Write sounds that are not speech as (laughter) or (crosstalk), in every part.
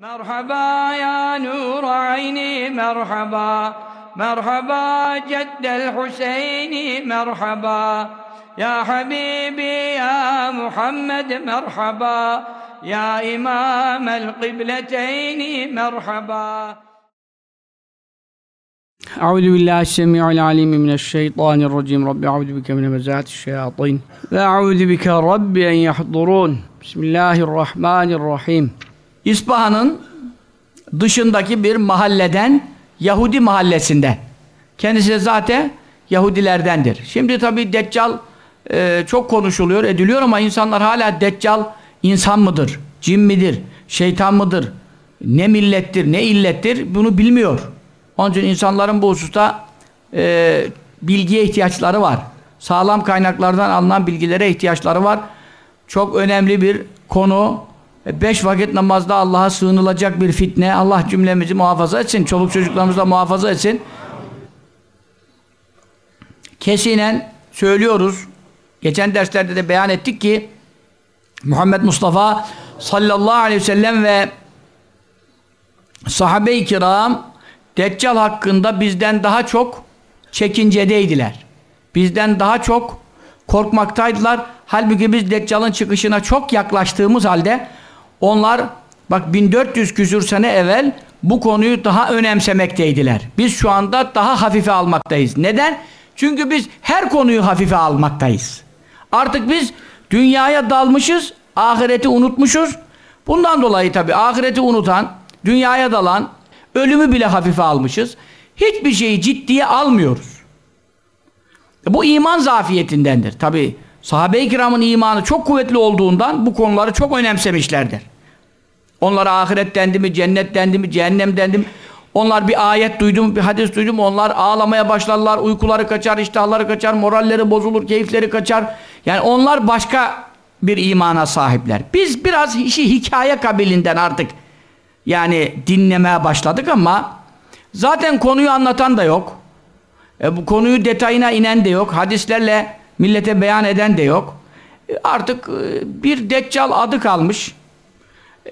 مرحبا يا نور عيني مرحبا. مرحبا جد الحسين مرحبا. يا حبيبي يا محمد مرحبا. يا إمام القبلتين مرحبا. أعوذ بالله السميع العليم من الشيطان الرجيم. رب أعوذ بك من همزات الشياطين. وأعوذ بك رب أن يحضرون. بسم الله الرحمن الرحيم. İspahan'ın dışındaki bir mahalleden Yahudi mahallesinde. Kendisi zaten Yahudilerdendir. Şimdi tabi Deccal e, çok konuşuluyor, ediliyor ama insanlar hala Deccal insan mıdır, cin midir, şeytan mıdır, ne millettir, ne illettir bunu bilmiyor. Onun için insanların bu hususta e, bilgiye ihtiyaçları var. Sağlam kaynaklardan alınan bilgilere ihtiyaçları var. Çok önemli bir konu. E, Beş vakit namazda Allah'a sığınılacak bir fitne. Allah cümlemizi muhafaza etsin. Çoluk çocuklarımızı da muhafaza etsin. Kesinen söylüyoruz. Geçen derslerde de beyan ettik ki Muhammed Mustafa sallallahu aleyhi ve sellem ve sahabe-i kiram Deccal hakkında bizden daha çok çekincedeydiler. Bizden daha çok korkmaktaydılar. Halbuki biz Deccal'ın çıkışına çok yaklaştığımız halde onlar bak 1400 küsür sene evvel bu konuyu daha önemsemekteydiler. Biz şu anda daha hafife almaktayız. Neden? Çünkü biz her konuyu hafife almaktayız. Artık biz dünyaya dalmışız, ahireti unutmuşuz. Bundan dolayı tabi ahireti unutan, dünyaya dalan, ölümü bile hafife almışız. Hiçbir şeyi ciddiye almıyoruz. E bu iman zafiyetindendir. Tabi sahabe-i kiramın imanı çok kuvvetli olduğundan bu konuları çok önemsemişlerdir. Onlara ahiret dendi mi, cennet dendi mi, cehennem dendi mi? Onlar bir ayet duydu mu, bir hadis duydu mu? Onlar ağlamaya başlarlar, uykuları kaçar, iştahları kaçar, moralleri bozulur, keyifleri kaçar. Yani onlar başka bir imana sahipler. Biz biraz işi hikaye kabilinden artık yani dinlemeye başladık ama zaten konuyu anlatan da yok. E, bu konuyu detayına inen de yok. Hadislerle millete beyan eden de yok. E, artık e, bir deccal adı kalmış.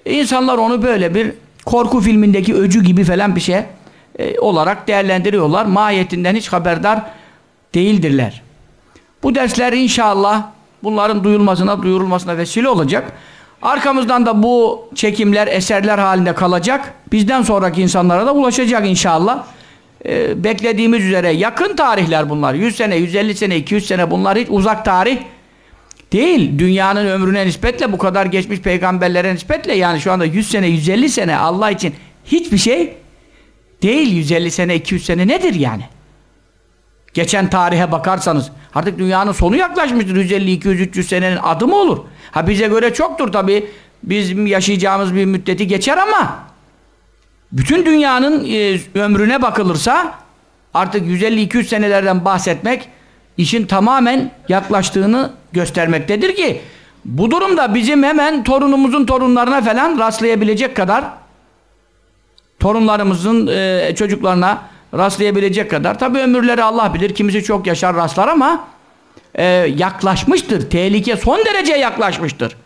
E, insanlar onu böyle bir korku filmindeki öcü gibi falan bir şey olarak değerlendiriyorlar. Mahiyetinden hiç haberdar değildirler. Bu dersler inşallah bunların duyulmasına, duyurulmasına vesile olacak. Arkamızdan da bu çekimler, eserler halinde kalacak. Bizden sonraki insanlara da ulaşacak inşallah. Ee, beklediğimiz üzere yakın tarihler bunlar. 100 sene, 150 sene, 200 sene bunlar hiç uzak tarih değil. Dünyanın ömrüne nispetle bu kadar geçmiş peygamberlere nispetle yani şu anda 100 sene, 150 sene Allah için hiçbir şey değil. 150 sene, 200 sene nedir yani? Geçen tarihe bakarsanız artık dünyanın sonu yaklaşmıştır. 150, 200, 300 senenin adı mı olur? Ha bize göre çoktur tabi. Bizim yaşayacağımız bir müddeti geçer ama bütün dünyanın e, ömrüne bakılırsa artık 150-200 senelerden bahsetmek işin tamamen yaklaştığını göstermektedir ki bu durumda bizim hemen torunumuzun torunlarına falan rastlayabilecek kadar torunlarımızın e, çocuklarına rastlayabilecek kadar tabi ömürleri Allah bilir kimisi çok yaşar rastlar ama e, yaklaşmıştır tehlike son derece yaklaşmıştır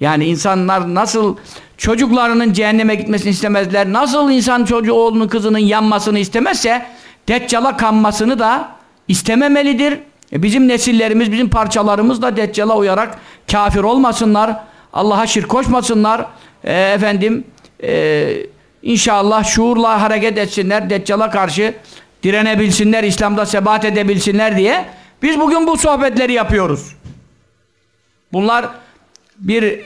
yani insanlar nasıl çocuklarının cehenneme gitmesini istemezler nasıl insan çocuğu oğlunun kızının yanmasını istemezse deccala kanmasını da istememelidir e, bizim nesillerimiz bizim parçalarımız da deccala uyarak kafir olmasınlar Allah'a şirk koşmasınlar e, efendim eee İnşallah şuurla hareket etsinler, Deccal'a karşı direnebilsinler, İslam'da sebat edebilsinler diye biz bugün bu sohbetleri yapıyoruz. Bunlar bir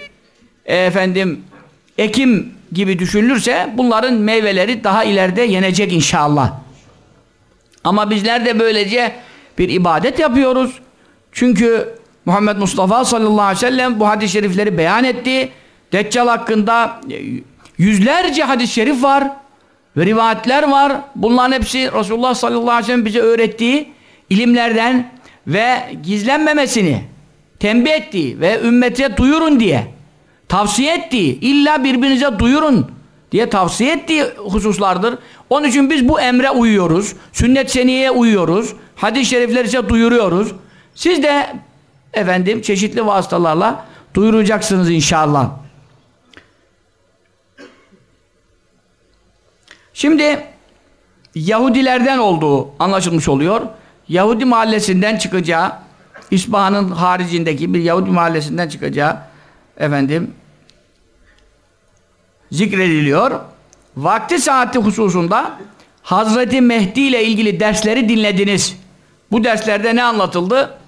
e, efendim ekim gibi düşünülürse bunların meyveleri daha ileride yenecek inşallah. Ama bizler de böylece bir ibadet yapıyoruz. Çünkü Muhammed Mustafa sallallahu aleyhi ve sellem bu hadis-i şerifleri beyan etti. Deccal hakkında Yüzlerce hadis-i şerif var ve rivayetler var. Bunların hepsi Resulullah sallallahu aleyhi ve sellem bize öğrettiği ilimlerden ve gizlenmemesini tembih ettiği ve ümmete duyurun diye tavsiye ettiği, illa birbirinize duyurun diye tavsiye ettiği hususlardır. Onun için biz bu emre uyuyoruz. Sünnet seniyeye uyuyoruz. Hadis-i şerifler ise duyuruyoruz. Siz de efendim çeşitli vasıtalarla duyuracaksınız inşallah. Şimdi Yahudilerden olduğu anlaşılmış oluyor. Yahudi mahallesinden çıkacağı, İspahan'ın haricindeki bir Yahudi mahallesinden çıkacağı efendim zikrediliyor. Vakti saati hususunda Hazreti Mehdi ile ilgili dersleri dinlediniz. Bu derslerde ne anlatıldı?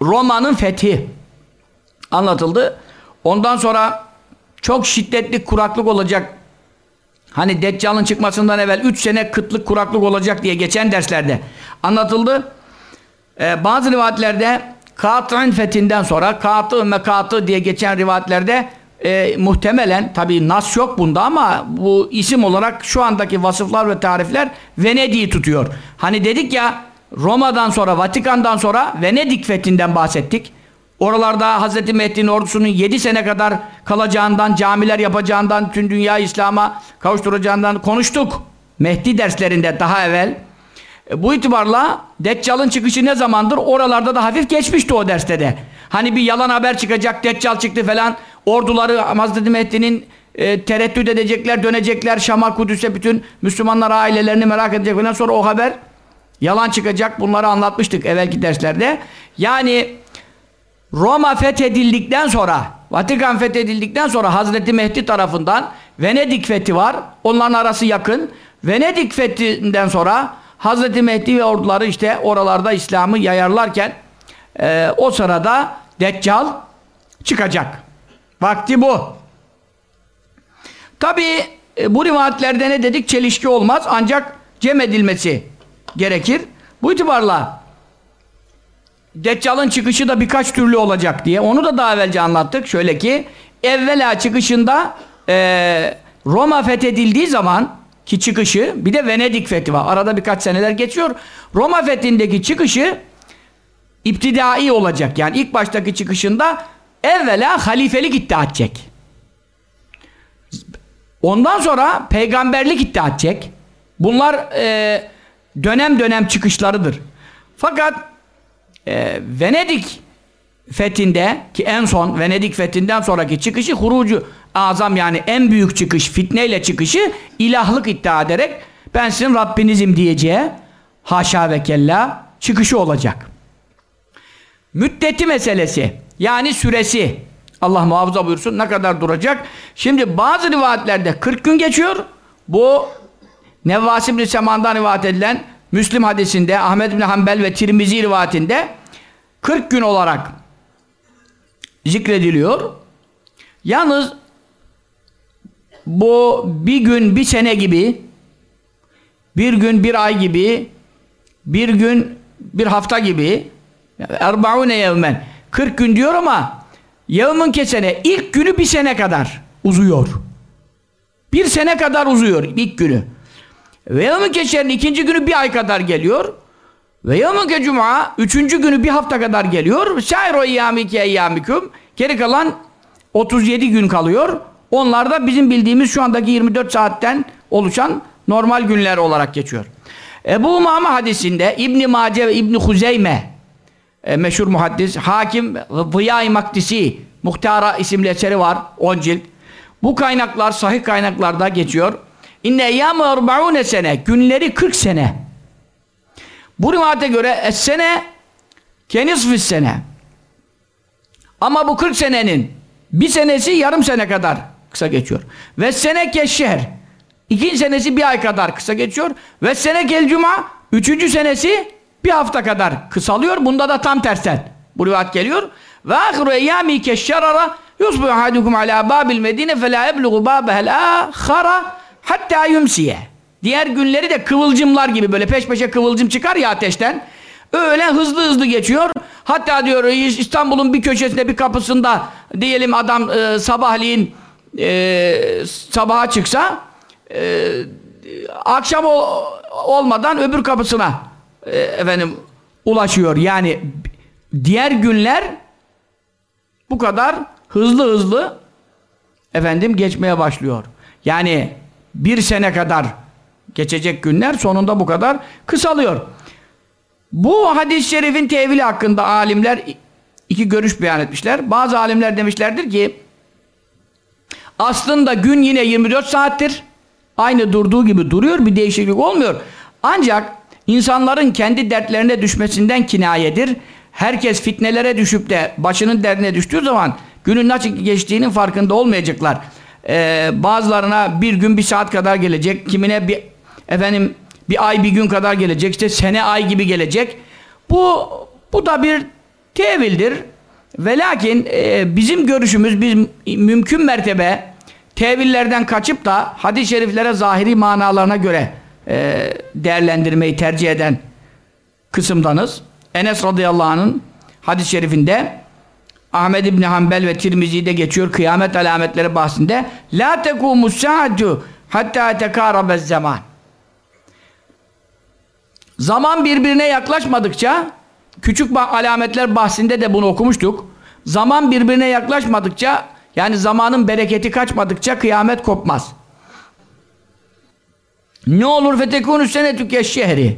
Roma'nın fethi anlatıldı. Ondan sonra çok şiddetli kuraklık olacak. Hani Deccal'ın çıkmasından evvel 3 sene kıtlık kuraklık olacak diye geçen derslerde anlatıldı. Ee, bazı rivayetlerde Kat'ın fethinden sonra Kat'ı Mekat'ı diye geçen rivayetlerde e, muhtemelen tabi nas yok bunda ama bu isim olarak şu andaki vasıflar ve tarifler Venedik'i tutuyor. Hani dedik ya Roma'dan sonra Vatikan'dan sonra Venedik fethinden bahsettik. Oralarda Hz. Mehdi'nin ordusunun 7 sene kadar kalacağından, camiler yapacağından, tüm dünya İslam'a kavuşturacağından konuştuk. Mehdi derslerinde daha evvel. E, bu itibarla Deccal'ın çıkışı ne zamandır? Oralarda da hafif geçmişti o derste de. Hani bir yalan haber çıkacak, Deccal çıktı falan. Orduları Hazreti Mehdi'nin e, tereddüt edecekler, dönecekler Şam'a, Kudüs'e bütün Müslümanlar ailelerini merak edecek falan. Sonra o haber yalan çıkacak. Bunları anlatmıştık evvelki derslerde. Yani Roma fethedildikten sonra, Vatikan fethedildikten sonra Hazreti Mehdi tarafından Venedik fethi var. Onların arası yakın. Venedik fethinden sonra Hazreti Mehdi ve orduları işte oralarda İslam'ı yayarlarken e, o sırada Deccal çıkacak. Vakti bu. Tabi e, bu rivayetlerde ne dedik? Çelişki olmaz ancak cem edilmesi gerekir. Bu itibarla Deccal'ın çıkışı da birkaç türlü olacak diye. Onu da daha evvelce anlattık. Şöyle ki evvela çıkışında e, Roma fethedildiği zaman ki çıkışı bir de Venedik fethi var. Arada birkaç seneler geçiyor. Roma fethindeki çıkışı iptidai olacak. Yani ilk baştaki çıkışında evvela halifelik iddia edecek. Ondan sonra peygamberlik iddia edecek. Bunlar e, dönem dönem çıkışlarıdır. Fakat e, Venedik fethinde ki en son Venedik fethinden sonraki çıkışı hurucu azam yani en büyük çıkış fitneyle çıkışı ilahlık iddia ederek ben sizin Rabbinizim diyeceği haşa ve kella çıkışı olacak. Müddeti meselesi yani süresi Allah muhafaza buyursun ne kadar duracak? Şimdi bazı rivayetlerde 40 gün geçiyor. Bu Nevvas İbni Seman'dan rivayet edilen Müslim hadisinde Ahmed bin Hanbel ve Tirmizi rivayetinde 40 gün olarak zikrediliyor. Yalnız bu bir gün bir sene gibi bir gün bir ay gibi bir gün bir hafta gibi erbaune yevmen 40 gün diyor ama yevmin kesene ilk günü bir sene kadar uzuyor. Bir sene kadar uzuyor ilk günü. Ve yevmin keşerin ikinci günü bir ay kadar geliyor. Ve yevmin cuma üçüncü günü bir hafta kadar geliyor. Şairo eyyamike eyyamikum geri kalan 37 gün kalıyor. Onlar da bizim bildiğimiz şu andaki 24 saatten oluşan normal günler olarak geçiyor. Ebu Umame hadisinde İbn Mace ve İbn Huzeyme e, meşhur muhaddis, hakim Zıya-i Maktisi Muhtara isimli eseri var 10 cilt. Bu kaynaklar sahih kaynaklarda geçiyor. İnne eyyâmı erba'ûne sene günleri 40 sene. Bu rivayete göre es sene kenisfis sene. Ama bu 40 senenin bir senesi yarım sene kadar kısa geçiyor. Ve sene keşşehr. İkinci senesi bir ay kadar kısa geçiyor. Ve sene gel cuma. Üçüncü senesi bir hafta kadar kısalıyor. Bunda da tam tersten. Bu rivayet geliyor. Ve ahiru eyyâmi keşşerara yusbu ahadukum alâ bâbil medine felâ ebluğu bâbehel âkhara hatta yumsiye. Diğer günleri de kıvılcımlar gibi böyle peş peşe kıvılcım çıkar ya ateşten. Öyle hızlı hızlı geçiyor. Hatta diyor İstanbul'un bir köşesinde bir kapısında diyelim adam e, sabahleyin e, sabaha çıksa e, akşam o, olmadan öbür kapısına e, efendim ulaşıyor. Yani diğer günler bu kadar hızlı hızlı efendim geçmeye başlıyor. Yani bir sene kadar geçecek günler sonunda bu kadar kısalıyor. Bu hadis-i şerifin tevili hakkında alimler iki görüş beyan etmişler. Bazı alimler demişlerdir ki aslında gün yine 24 saattir. Aynı durduğu gibi duruyor, bir değişiklik olmuyor. Ancak insanların kendi dertlerine düşmesinden kinayedir. Herkes fitnelere düşüp de başının derdine düştüğü zaman günün nasıl geçtiğinin farkında olmayacaklar. Ee, bazılarına bir gün bir saat kadar gelecek, kimine bir efendim bir ay bir gün kadar gelecek, işte sene ay gibi gelecek. Bu bu da bir tevildir. Ve lakin e, bizim görüşümüz biz mümkün mertebe tevillerden kaçıp da hadis-i şeriflere zahiri manalarına göre e, değerlendirmeyi tercih eden kısımdanız. Enes radıyallahu anh'ın hadis-i şerifinde Ahmed İbni Hanbel ve Tirmizi'de geçiyor kıyamet alametleri bahsinde La tekumus saatu hatta tekarabez zaman Zaman birbirine yaklaşmadıkça küçük alametler bahsinde de bunu okumuştuk. Zaman birbirine yaklaşmadıkça yani zamanın bereketi kaçmadıkça kıyamet kopmaz. Ne olur fetekûnü senetü şehri.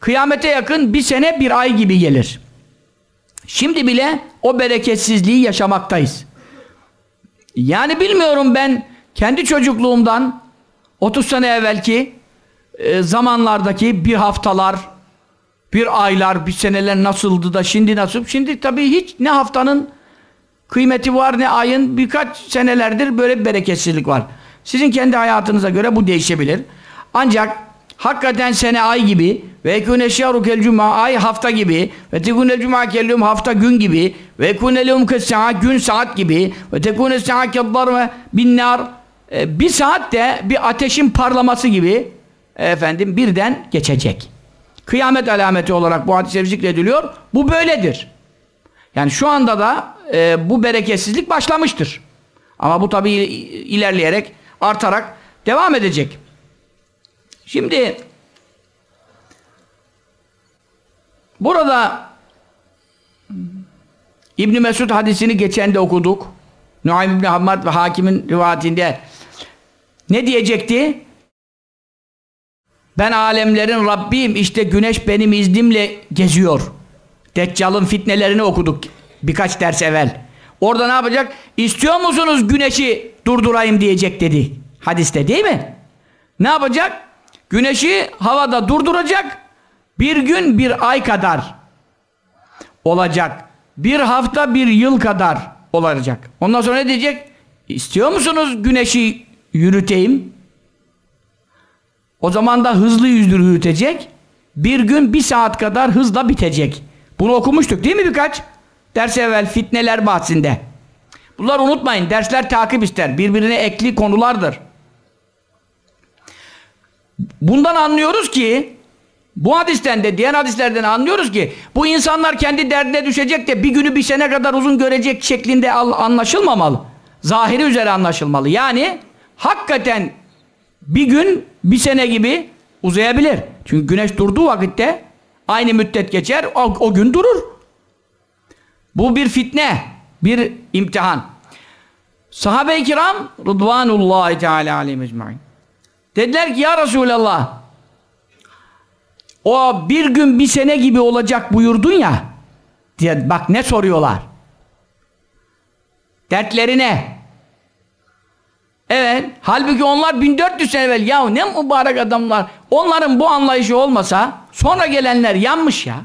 Kıyamete yakın bir sene bir ay gibi gelir. Şimdi bile o bereketsizliği yaşamaktayız. Yani bilmiyorum ben kendi çocukluğumdan 30 sene evvelki e, zamanlardaki bir haftalar, bir aylar, bir seneler nasıldı da şimdi nasıl? Şimdi tabii hiç ne haftanın kıymeti var ne ayın birkaç senelerdir böyle bir bereketsizlik var. Sizin kendi hayatınıza göre bu değişebilir. Ancak hakikaten sene ay gibi ve ekune şehru kel cuma ay hafta gibi ve tekune cuma kellum hafta gün gibi ve ekune lehum gün saat gibi ve tekune sa'a keddar ve bin nar e, bir saat de bir ateşin parlaması gibi efendim birden geçecek. Kıyamet alameti olarak bu hadis-i zikrediliyor. Bu böyledir. Yani şu anda da e, bu bereketsizlik başlamıştır. Ama bu tabi ilerleyerek, artarak devam edecek. Şimdi burada İbn Mesud hadisini geçen de okuduk. Nuaym İbn Hammad ve Hakim'in rivayetinde ne diyecekti? Ben alemlerin Rabbiyim işte güneş benim iznimle geziyor. Deccal'ın fitnelerini okuduk birkaç ders evvel. Orada ne yapacak? İstiyor musunuz güneşi durdurayım diyecek dedi. Hadiste değil mi? Ne yapacak? Güneşi havada durduracak. Bir gün bir ay kadar olacak. Bir hafta bir yıl kadar olacak. Ondan sonra ne diyecek? İstiyor musunuz güneşi yürüteyim? O zaman da hızlı yürütecek. Bir gün bir saat kadar hızla bitecek. Bunu okumuştuk değil mi birkaç? Ders evvel fitneler bahsinde. Bunları unutmayın. Dersler takip ister. Birbirine ekli konulardır. Bundan anlıyoruz ki bu hadisten de diğer hadislerden anlıyoruz ki bu insanlar kendi derdine düşecek de bir günü bir sene kadar uzun görecek şeklinde anlaşılmamalı. Zahiri üzere anlaşılmalı. Yani hakikaten bir gün bir sene gibi uzayabilir. Çünkü güneş durduğu vakitte aynı müddet geçer o, o gün durur. Bu bir fitne, bir imtihan. Sahabe-i kiram Rıdvanullahi Teala aleyhi mecmain. Dediler ki ya Resulallah o bir gün bir sene gibi olacak buyurdun ya diye bak ne soruyorlar. Dertleri ne? Evet. Halbuki onlar 1400 sene evvel ya ne mübarek adamlar. Onların bu anlayışı olmasa sonra gelenler yanmış ya.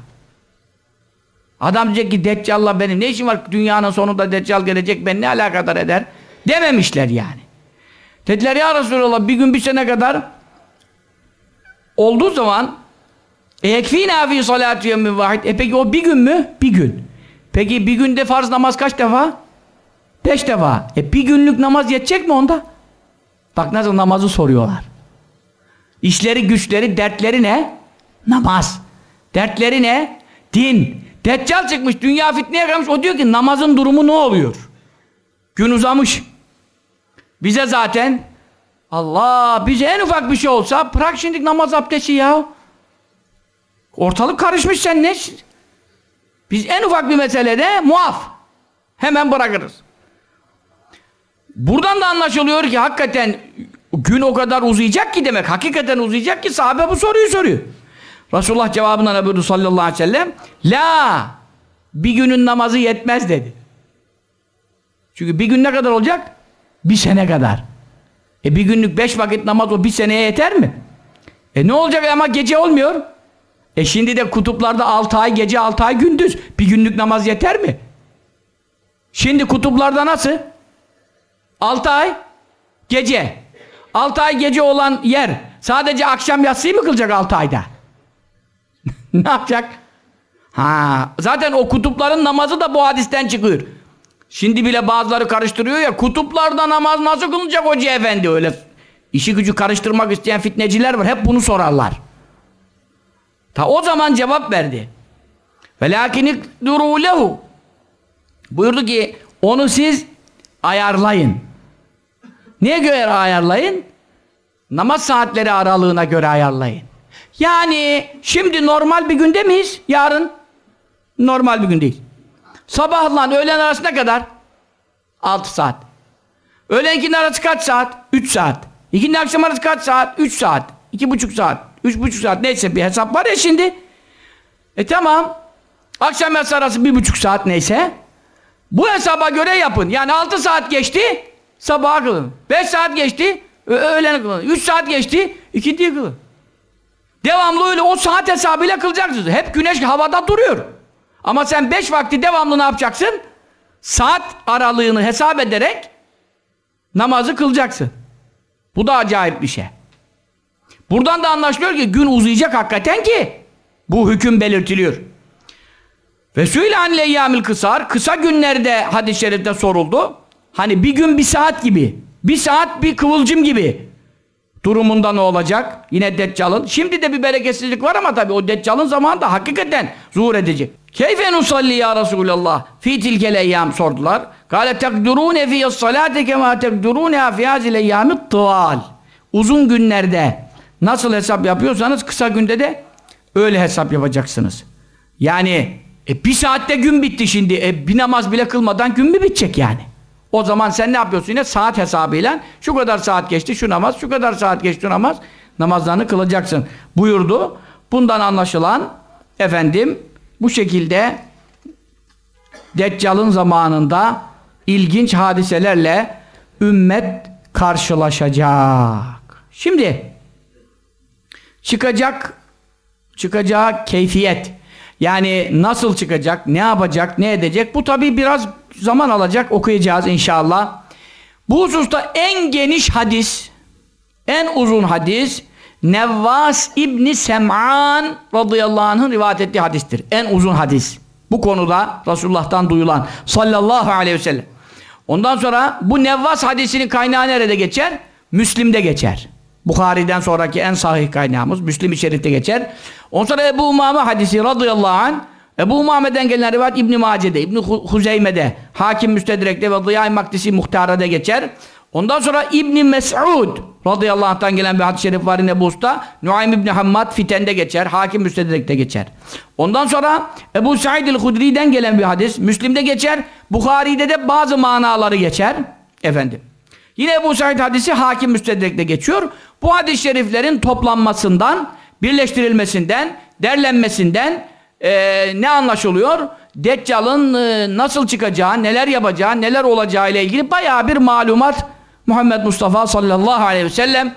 Adam diyecek ki Deccal'la benim ne işim var dünyanın sonunda Deccal gelecek ben ne alakadar eder dememişler yani. Dediler ya Resulallah bir gün bir sene kadar olduğu zaman ekfina fi salatu yevmin vahid e peki o bir gün mü? Bir gün. Peki bir günde farz namaz kaç defa? Beş defa. E bir günlük namaz yetecek mi onda? Bak nasıl namazı soruyorlar. İşleri, güçleri, dertleri ne? Namaz. Dertleri ne? Din. Deccal çıkmış, dünya fitneye kalmış. O diyor ki namazın durumu ne oluyor? Gün uzamış. Bize zaten Allah bize en ufak bir şey olsa bırak şimdi namaz abdesti ya. Ortalık karışmış sen ne? Biz en ufak bir meselede muaf. Hemen bırakırız. Buradan da anlaşılıyor ki hakikaten gün o kadar uzayacak ki demek. Hakikaten uzayacak ki sahabe bu soruyu soruyor. Resulullah cevabına ne buyurdu sallallahu aleyhi ve sellem? La! Bir günün namazı yetmez dedi. Çünkü bir gün ne kadar olacak? Bir sene kadar. E bir günlük beş vakit namaz o bir seneye yeter mi? E ne olacak ama gece olmuyor. E şimdi de kutuplarda altı ay gece altı ay gündüz. Bir günlük namaz yeter mi? Şimdi kutuplarda nasıl? Altı ay gece. Altı ay gece olan yer sadece akşam yatsıyı mı kılacak altı ayda? (laughs) ne yapacak? Ha, zaten o kutupların namazı da bu hadisten çıkıyor. Şimdi bile bazıları karıştırıyor ya kutuplarda namaz nasıl kılınacak hoca efendi öyle işi gücü karıştırmak isteyen fitneciler var hep bunu sorarlar. Ta o zaman cevap verdi. Velakinik duru lehu. Buyurdu ki onu siz ayarlayın. Neye göre ayarlayın? Namaz saatleri aralığına göre ayarlayın. Yani şimdi normal bir günde miyiz? Yarın normal bir gün değil. Sabahla öğlen arası ne kadar? 6 saat. Öğlen arası kaç saat? 3 saat. İkinin akşam arası kaç saat? 3 saat. 2,5 saat. 3,5 saat. Neyse bir hesap var ya şimdi. E tamam. Akşam yatsı arası 1,5 saat neyse. Bu hesaba göre yapın. Yani 6 saat geçti. Sabaha kılın. 5 saat geçti. Öğlen kılın. 3 saat geçti. İkindiyi kılın. Devamlı öyle o saat hesabıyla kılacaksınız. Hep güneş havada duruyor. Ama sen beş vakti devamlı ne yapacaksın? Saat aralığını hesap ederek namazı kılacaksın. Bu da acayip bir şey. Buradan da anlaşılıyor ki gün uzayacak hakikaten ki bu hüküm belirtiliyor. Ve suyla anle kısar kısa günlerde hadis-i şerifte soruldu. Hani bir gün bir saat gibi, bir saat bir kıvılcım gibi durumunda ne olacak? Yine Deccal'ın. Şimdi de bir bereketsizlik var ama tabii o Deccal'ın zamanında hakikaten zuhur edecek. Keyfe nusalli ya Resulallah fi tilkel eyyam sordular. Kale tekdurune fiyas salate kema tekdurune fi hazil eyyamit tıval. Uzun günlerde nasıl hesap yapıyorsanız kısa günde de öyle hesap yapacaksınız. Yani e, bir saatte gün bitti şimdi. E, bir namaz bile kılmadan gün mü bitecek yani? O zaman sen ne yapıyorsun yine? Saat hesabıyla şu kadar saat geçti şu namaz, şu kadar saat geçti namaz namazlarını kılacaksın buyurdu. Bundan anlaşılan efendim bu şekilde Deccal'ın zamanında ilginç hadiselerle ümmet karşılaşacak. Şimdi çıkacak çıkacağı keyfiyet yani nasıl çıkacak, ne yapacak, ne edecek bu tabi biraz zaman alacak okuyacağız inşallah. Bu hususta en geniş hadis, en uzun hadis Nevvas İbni Sem'an radıyallahu anh'ın rivayet ettiği hadistir. En uzun hadis. Bu konuda Resulullah'tan duyulan sallallahu aleyhi ve sellem. Ondan sonra bu Nevvas hadisinin kaynağı nerede geçer? Müslim'de geçer. Bukhari'den sonraki en sahih kaynağımız Müslim-i Şerif'te geçer. Ondan sonra Ebu Umame hadisi radıyallahu anh Ebu Umame'den gelen rivayet İbn-i Mace'de, İbn-i Huzeyme'de, Hakim Müstedrek'te ve Ziyai Maktisi Muhtara'da geçer. Ondan sonra İbn Mes'ud radıyallahu anh'tan gelen bir hadis-i şerif var yine bu usta. Nuaym İbn Hammad Fiten'de geçer. Hakim Müstedrek'te geçer. Ondan sonra Ebu Said el-Hudri'den gelen bir hadis. Müslim'de geçer. Bukhari'de de bazı manaları geçer. Efendim. Yine Ebu Said hadisi Hakim Müstedrek'te geçiyor. Bu hadis-i şeriflerin toplanmasından, birleştirilmesinden, derlenmesinden e, ne anlaşılıyor? Deccal'ın e, nasıl çıkacağı, neler yapacağı, neler olacağı ile ilgili bayağı bir malumat Muhammed Mustafa sallallahu aleyhi ve sellem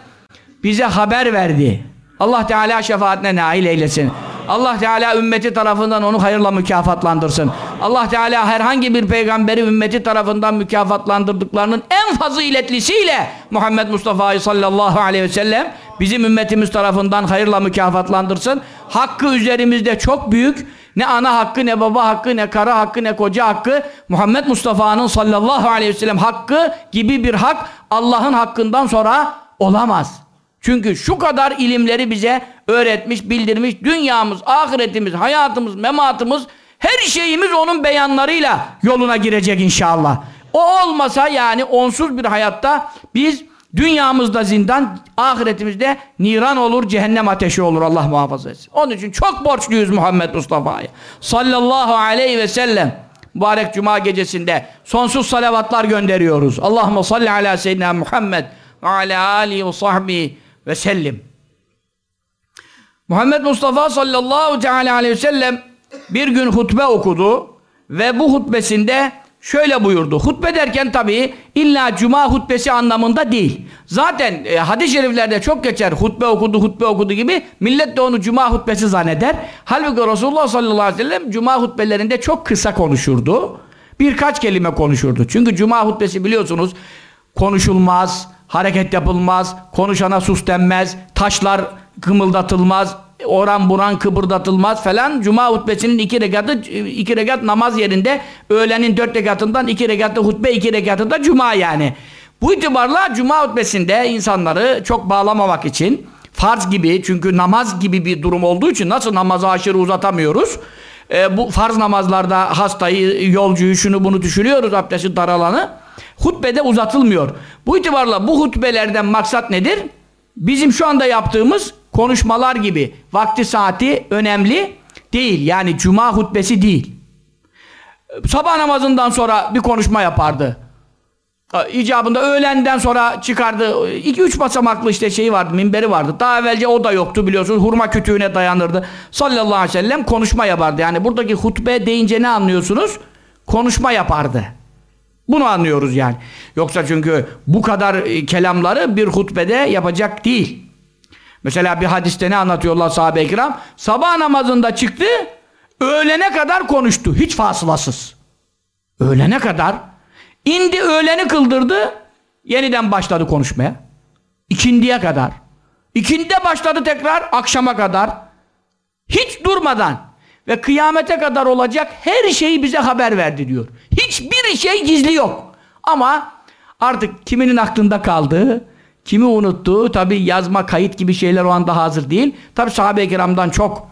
bize haber verdi. Allah Teala şefaatine nail eylesin. Allah Teala ümmeti tarafından onu hayırla mükafatlandırsın. Allah Teala herhangi bir peygamberi ümmeti tarafından mükafatlandırdıklarının en faziletlisiyle Muhammed Mustafa sallallahu aleyhi ve sellem bizim ümmetimiz tarafından hayırla mükafatlandırsın. Hakkı üzerimizde çok büyük. Ne ana hakkı, ne baba hakkı, ne kara hakkı, ne koca hakkı. Muhammed Mustafa'nın sallallahu aleyhi ve sellem hakkı gibi bir hak Allah'ın hakkından sonra olamaz. Çünkü şu kadar ilimleri bize öğretmiş, bildirmiş. Dünyamız, ahiretimiz, hayatımız, mematımız, her şeyimiz onun beyanlarıyla yoluna girecek inşallah. O olmasa yani onsuz bir hayatta biz dünyamızda zindan, ahiretimizde niran olur, cehennem ateşi olur Allah muhafaza etsin. Onun için çok borçluyuz Muhammed Mustafa'ya. Sallallahu aleyhi ve sellem. Mübarek Cuma gecesinde sonsuz salavatlar gönderiyoruz. Allahümme salli ala seyyidina Muhammed ve ala alihi ve sahbihi ve sellim. Muhammed Mustafa sallallahu teala aleyhi ve sellem bir gün hutbe okudu ve bu hutbesinde şöyle buyurdu. Hutbe derken tabii illa cuma hutbesi anlamında değil. Zaten e, hadis-i şeriflerde çok geçer. Hutbe okudu, hutbe okudu gibi. Millet de onu cuma hutbesi zanneder. Halbuki Resulullah sallallahu aleyhi ve sellem cuma hutbelerinde çok kısa konuşurdu. Birkaç kelime konuşurdu. Çünkü cuma hutbesi biliyorsunuz konuşulmaz, hareket yapılmaz, konuşana sus denmez, taşlar kımıldatılmaz, oran buran kıpırdatılmaz falan. Cuma hutbesinin iki rekatı, iki rekat namaz yerinde, öğlenin dört rekatından iki rekatı hutbe, iki rekatı da cuma yani. Bu itibarla cuma hutbesinde insanları çok bağlamamak için farz gibi çünkü namaz gibi bir durum olduğu için nasıl namazı aşırı uzatamıyoruz? E, bu farz namazlarda hastayı, yolcuyu, şunu bunu düşünüyoruz abdesti daralanı. Hutbede uzatılmıyor. Bu itibarla bu hutbelerden maksat nedir? Bizim şu anda yaptığımız konuşmalar gibi vakti saati önemli değil. Yani cuma hutbesi değil. Sabah namazından sonra bir konuşma yapardı. İcabında öğlenden sonra çıkardı. 2-3 basamaklı işte şeyi vardı, minberi vardı. Daha evvelce o da yoktu biliyorsunuz. Hurma kütüğüne dayanırdı. Sallallahu aleyhi ve sellem konuşma yapardı. Yani buradaki hutbe deyince ne anlıyorsunuz? Konuşma yapardı. Bunu anlıyoruz yani. Yoksa çünkü bu kadar e, kelamları bir hutbede yapacak değil. Mesela bir hadiste ne anlatıyorlar sahabe-i kiram? Sabah namazında çıktı, öğlene kadar konuştu. Hiç fasılasız. Öğlene kadar. indi öğleni kıldırdı, yeniden başladı konuşmaya. İkindiye kadar. İkindide başladı tekrar akşama kadar. Hiç durmadan ve kıyamete kadar olacak her şeyi bize haber verdi diyor. Hiçbir şey gizli yok. Ama artık kiminin aklında kaldığı, kimi unuttuğu, tabi yazma, kayıt gibi şeyler o anda hazır değil. Tabi sahabe-i kiramdan çok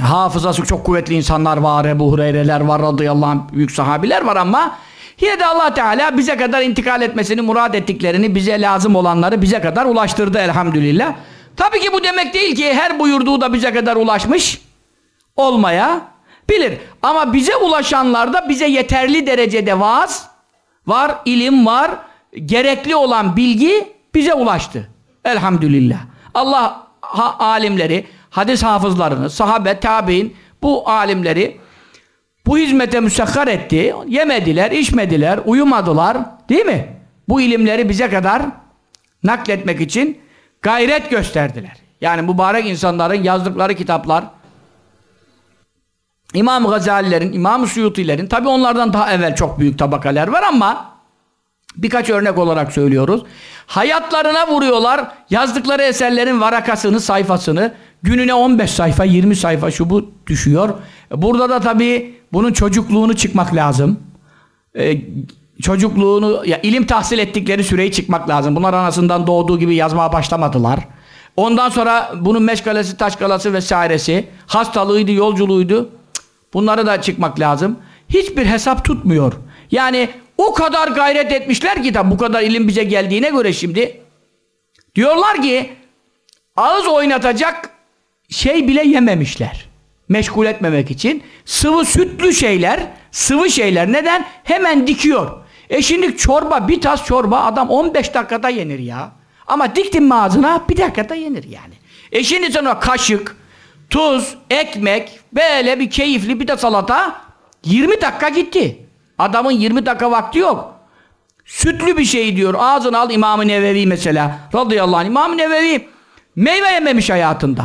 hafızası çok kuvvetli insanlar var, Ebu Hureyre'ler var, radıyallahu anh, büyük sahabiler var ama yine de allah Teala bize kadar intikal etmesini murad ettiklerini, bize lazım olanları bize kadar ulaştırdı elhamdülillah. Tabii ki bu demek değil ki her buyurduğu da bize kadar ulaşmış olmaya bilir. Ama bize ulaşanlarda bize yeterli derecede vaaz var, ilim var, gerekli olan bilgi bize ulaştı. Elhamdülillah. Allah ha, alimleri, hadis hafızlarını, sahabe, tabi'in bu alimleri bu hizmete müsekkar etti. Yemediler, içmediler, uyumadılar. Değil mi? Bu ilimleri bize kadar nakletmek için gayret gösterdiler. Yani mübarek insanların yazdıkları kitaplar İmam Gazalilerin, İmam Suyutilerin tabi onlardan daha evvel çok büyük tabakalar var ama birkaç örnek olarak söylüyoruz. Hayatlarına vuruyorlar yazdıkları eserlerin varakasını, sayfasını gününe 15 sayfa, 20 sayfa şu bu düşüyor. Burada da tabi bunun çocukluğunu çıkmak lazım. Ee, çocukluğunu, ya ilim tahsil ettikleri süreyi çıkmak lazım. Bunlar anasından doğduğu gibi yazmaya başlamadılar. Ondan sonra bunun meşgalesi, taşkalası vesairesi, hastalığıydı, yolculuğuydu. Bunları da çıkmak lazım. Hiçbir hesap tutmuyor. Yani o kadar gayret etmişler ki tabi bu kadar ilim bize geldiğine göre şimdi diyorlar ki ağız oynatacak şey bile yememişler. Meşgul etmemek için. Sıvı sütlü şeyler, sıvı şeyler neden? Hemen dikiyor. E şimdi çorba, bir tas çorba adam 15 dakikada yenir ya. Ama diktin mi ağzına bir dakikada yenir yani. E şimdi sana kaşık, tuz, ekmek, böyle bir keyifli bir de salata 20 dakika gitti. Adamın 20 dakika vakti yok. Sütlü bir şey diyor. Ağzını al İmam-ı Nevevi mesela. Radıyallahu anh. İmam-ı Nevevi meyve yememiş hayatında.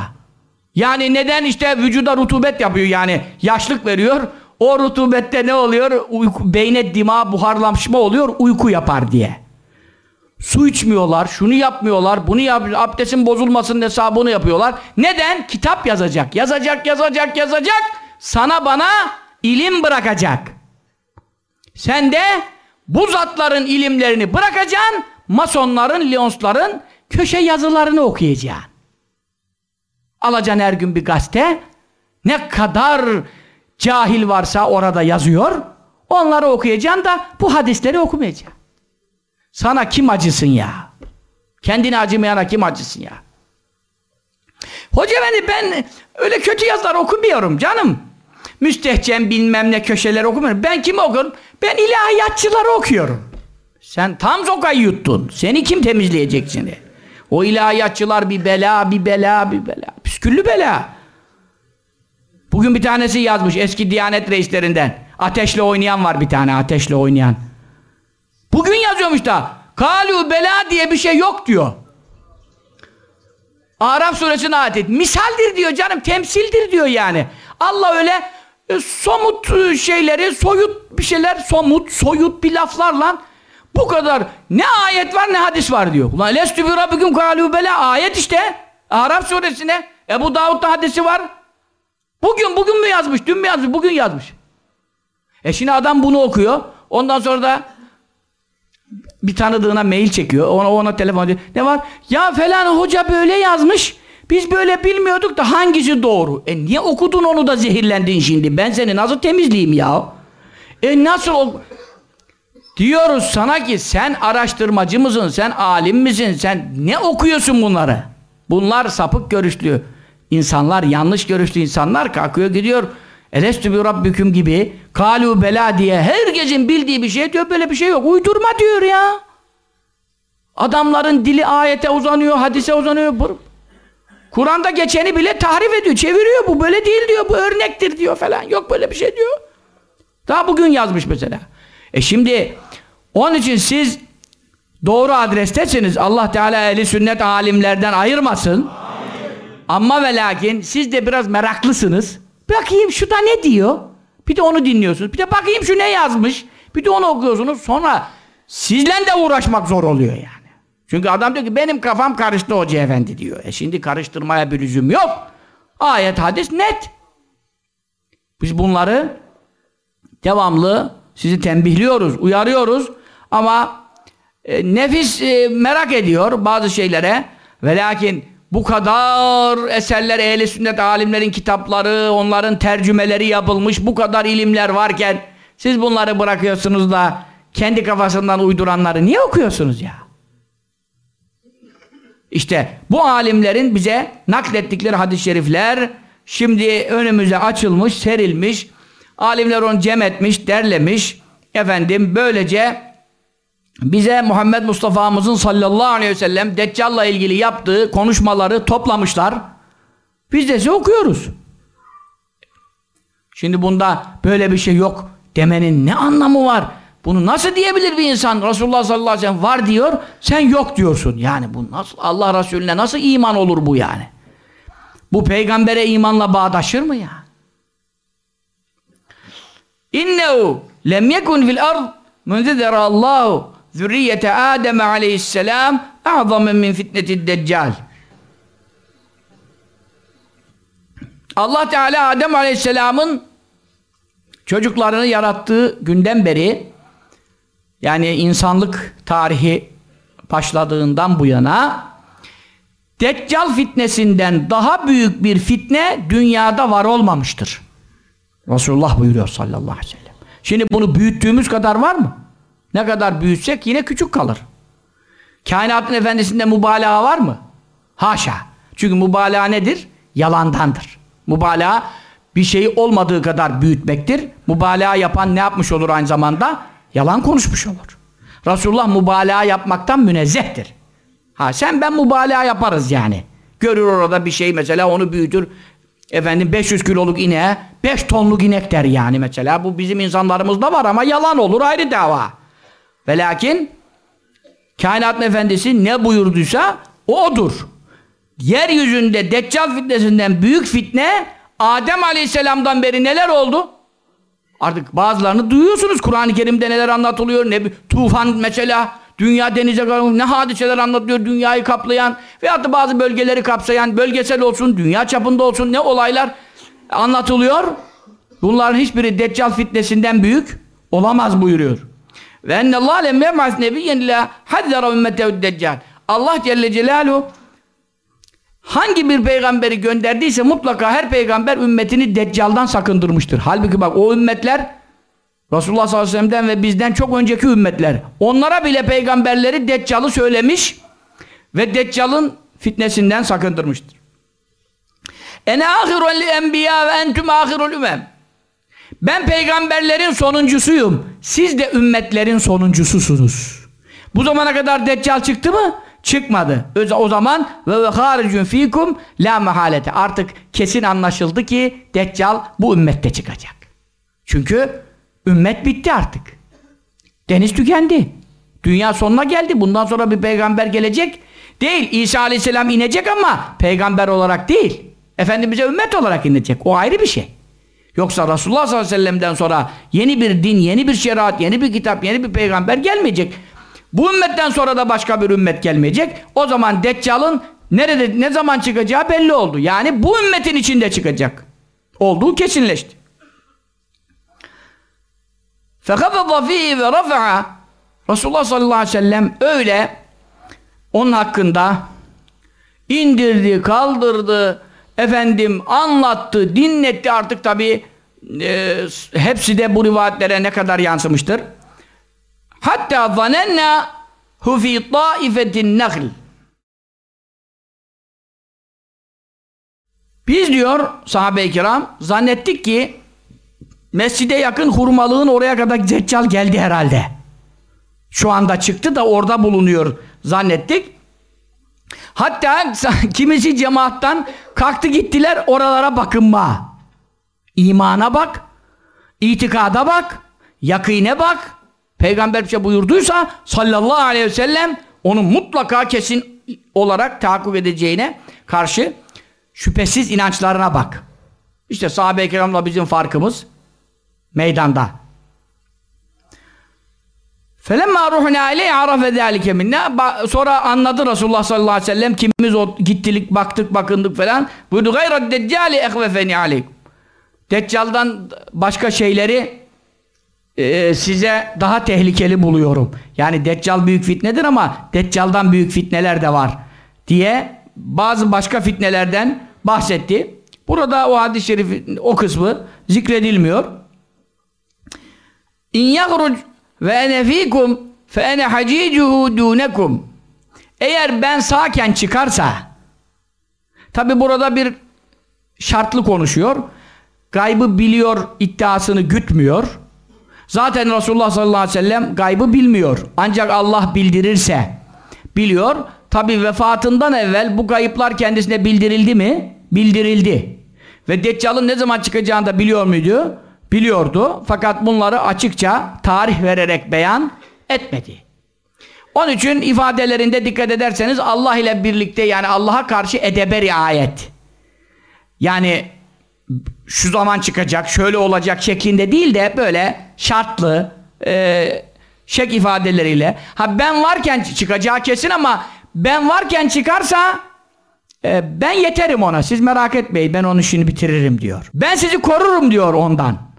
Yani neden işte vücuda rutubet yapıyor yani yaşlık veriyor. O rutubette ne oluyor? Uyku, beyne dima buharlaşma oluyor uyku yapar diye. Su içmiyorlar, şunu yapmıyorlar, bunu yapıyor, abdestin bozulmasının hesabını yapıyorlar. Neden? Kitap yazacak, yazacak, yazacak, yazacak. Sana bana ilim bırakacak. Sen de bu zatların ilimlerini bırakacaksın, masonların, leonsların köşe yazılarını okuyacaksın. Alacaksın her gün bir gazete, ne kadar cahil varsa orada yazıyor, onları okuyacaksın da bu hadisleri okumayacaksın. Sana kim acısın ya? Kendine acımayana kim acısın ya? Hoca efendi ben öyle kötü yazılar okumuyorum canım. Müstehcen bilmem ne köşeler okumuyorum. Ben kimi okuyorum? Ben ilahiyatçıları okuyorum. Sen tam sokayı yuttun. Seni kim temizleyecek şimdi? O ilahiyatçılar bir bela, bir bela, bir bela. Püsküllü bela. Bugün bir tanesi yazmış eski diyanet reislerinden. Ateşle oynayan var bir tane ateşle oynayan. Bugün yazıyormuş da kalu bela diye bir şey yok diyor. Araf suresinin ayeti. Misaldir diyor canım, temsildir diyor yani. Allah öyle e, somut e, şeyleri, soyut bir şeyler, somut, soyut bir laflarla bu kadar ne ayet var ne hadis var diyor. Ulan lestü bi rabbikum kalu bela ayet işte. Araf suresine Ebu Davud'da hadisi var. Bugün bugün mü yazmış, dün mü yazmış, bugün yazmış. E şimdi adam bunu okuyor. Ondan sonra da bir tanıdığına mail çekiyor. Ona ona telefon ediyor. Ne var? Ya falan hoca böyle yazmış. Biz böyle bilmiyorduk da hangisi doğru? E niye okudun onu da zehirlendin şimdi? Ben seni nasıl temizleyeyim ya? E nasıl. Diyoruz sana ki sen araştırmacı mısın? Sen alim misin? Sen ne okuyorsun bunları? Bunlar sapık görüşlü insanlar, yanlış görüşlü insanlar kalkıyor gidiyor. Elestü bi rabbüküm gibi kalu bela diye herkesin bildiği bir şey diyor böyle bir şey yok. Uydurma diyor ya. Adamların dili ayete uzanıyor, hadise uzanıyor. Kur'an'da geçeni bile tahrif ediyor, çeviriyor. Bu böyle değil diyor, bu örnektir diyor falan. Yok böyle bir şey diyor. Daha bugün yazmış mesela. E şimdi onun için siz doğru adrestesiniz. Allah Teala ehli sünnet alimlerden ayırmasın. Amin. Ama ve lakin siz de biraz meraklısınız. Bakayım şu da ne diyor? Bir de onu dinliyorsunuz. Bir de bakayım şu ne yazmış? Bir de onu okuyorsunuz. Sonra sizle de uğraşmak zor oluyor yani. Çünkü adam diyor ki benim kafam karıştı hoca efendi diyor. E şimdi karıştırmaya bir lüzum yok. Ayet hadis net. Biz bunları devamlı sizi tembihliyoruz, uyarıyoruz ama e, nefis e, merak ediyor bazı şeylere ve lakin bu kadar eserler ehli sünnet alimlerin kitapları onların tercümeleri yapılmış bu kadar ilimler varken siz bunları bırakıyorsunuz da kendi kafasından uyduranları niye okuyorsunuz ya? İşte bu alimlerin bize naklettikleri hadis-i şerifler şimdi önümüze açılmış, serilmiş. Alimler onu cem etmiş, derlemiş. Efendim böylece bize Muhammed Mustafa'mızın sallallahu aleyhi ve sellem Deccal'la ilgili yaptığı konuşmaları toplamışlar. Biz de size okuyoruz. Şimdi bunda böyle bir şey yok demenin ne anlamı var? Bunu nasıl diyebilir bir insan? Resulullah sallallahu aleyhi ve sellem var diyor, sen yok diyorsun. Yani bu nasıl Allah Resulüne nasıl iman olur bu yani? Bu peygambere imanla bağdaşır mı ya? İnnehu lem yekun fil ard munzidera Allahu zürriyete Adem aleyhisselam a'zamen min fitnetid deccal. Allah Teala Adem aleyhisselamın çocuklarını yarattığı günden beri yani insanlık tarihi başladığından bu yana Deccal fitnesinden daha büyük bir fitne dünyada var olmamıştır. Resulullah buyuruyor sallallahu aleyhi ve sellem. Şimdi bunu büyüttüğümüz kadar var mı? Ne kadar büyütsek yine küçük kalır. Kainatın efendisinde mübalağa var mı? Haşa. Çünkü mübalağa nedir? Yalandandır. Mübalağa bir şey olmadığı kadar büyütmektir. Mübalağa yapan ne yapmış olur aynı zamanda? Yalan konuşmuş olur. Resulullah mübalağa yapmaktan münezzehtir. Ha sen ben mübalağa yaparız yani. Görür orada bir şey mesela onu büyütür. Efendim 500 kiloluk ineğe 5 tonluk inek der yani mesela. Bu bizim insanlarımızda var ama yalan olur ayrı dava. Ve lakin kainatın efendisi ne buyurduysa o odur. Yeryüzünde Deccal fitnesinden büyük fitne Adem Aleyhisselam'dan beri neler oldu? Artık bazılarını duyuyorsunuz. Kur'an-ı Kerim'de neler anlatılıyor. Ne tufan mesela dünya denize ne hadiseler anlatıyor dünyayı kaplayan veyahut da bazı bölgeleri kapsayan bölgesel olsun, dünya çapında olsun ne olaylar anlatılıyor. Bunların hiçbiri Deccal fitnesinden büyük olamaz buyuruyor. Ve ennallâhe lem yemaz nebiyyen illa haddara ümmetehu deccal. Allah Celle Celaluhu hangi bir peygamberi gönderdiyse mutlaka her peygamber ümmetini deccaldan sakındırmıştır. Halbuki bak o ümmetler Resulullah sallallahu aleyhi ve sellem'den ve bizden çok önceki ümmetler. Onlara bile peygamberleri deccalı söylemiş ve deccalın fitnesinden sakındırmıştır. Ene ahirul enbiya ve entüm ahirul ümem. Ben peygamberlerin sonuncusuyum. Siz de ümmetlerin sonuncususunuz. Bu zamana kadar deccal çıktı mı? Çıkmadı. O zaman ve ve haricun fikum la mehalete. Artık kesin anlaşıldı ki deccal bu ümmette çıkacak. Çünkü Ümmet bitti artık. Deniz tükendi. Dünya sonuna geldi. Bundan sonra bir peygamber gelecek. Değil. İsa aleyhisselam inecek ama peygamber olarak değil. Efendimiz'e ümmet olarak inecek. O ayrı bir şey. Yoksa Resulullah sallallahu aleyhi ve sellem'den sonra yeni bir din, yeni bir şeriat, yeni bir kitap, yeni bir peygamber gelmeyecek. Bu ümmetten sonra da başka bir ümmet gelmeyecek. O zaman Deccal'ın nerede, ne zaman çıkacağı belli oldu. Yani bu ümmetin içinde çıkacak. Olduğu kesinleşti. فَخَفَضَ ف۪يهِ وَرَفَعَ Resulullah sallallahu aleyhi ve sellem öyle onun hakkında indirdi, kaldırdı, efendim anlattı, dinletti artık tabi e, hepsi de bu rivayetlere ne kadar yansımıştır. Hatta zanenna hu fi taifetin nahl Biz diyor sahabe-i kiram zannettik ki mescide yakın hurmalığın oraya kadar Deccal geldi herhalde. Şu anda çıktı da orada bulunuyor zannettik. Hatta (laughs) kimisi cemaattan kalktı gittiler oralara bakınma. İmana bak, itikada bak, yakine bak. Peygamber bir şey buyurduysa sallallahu aleyhi ve sellem onu mutlaka kesin olarak tahakkuk edeceğine karşı şüphesiz inançlarına bak. İşte sahabe-i kiramla bizim farkımız meydanda. Felemma ruhuna aleyhi arafe zâlike minna. Sonra anladı Resulullah sallallahu aleyhi ve sellem kimimiz o gittilik baktık bakındık falan. Buyurdu gayrad deccali ehvefeni aleykum. Deccal'dan başka şeyleri e, size daha tehlikeli buluyorum. Yani Deccal büyük fitnedir ama Deccal'dan büyük fitneler de var diye bazı başka fitnelerden bahsetti. Burada o hadis-i şerif o kısmı zikredilmiyor. İn yahruc ve ene fikum fe ene hacicuhu dunekum. Eğer ben sağken çıkarsa tabi burada bir şartlı konuşuyor. Gaybı biliyor iddiasını gütmüyor. Zaten Resulullah sallallahu aleyhi ve sellem gaybı bilmiyor. Ancak Allah bildirirse biliyor. Tabi vefatından evvel bu kayıplar kendisine bildirildi mi? Bildirildi. Ve Deccal'ın ne zaman çıkacağını da biliyor muydu? Biliyordu. Fakat bunları açıkça tarih vererek beyan etmedi. Onun için ifadelerinde dikkat ederseniz Allah ile birlikte yani Allah'a karşı edebe riayet. Yani şu zaman çıkacak, şöyle olacak şeklinde değil de böyle şartlı e, şek ifadeleriyle. Ha ben varken çıkacağı kesin ama ben varken çıkarsa e, ben yeterim ona. Siz merak etmeyin. Ben onun işini bitiririm diyor. Ben sizi korurum diyor ondan.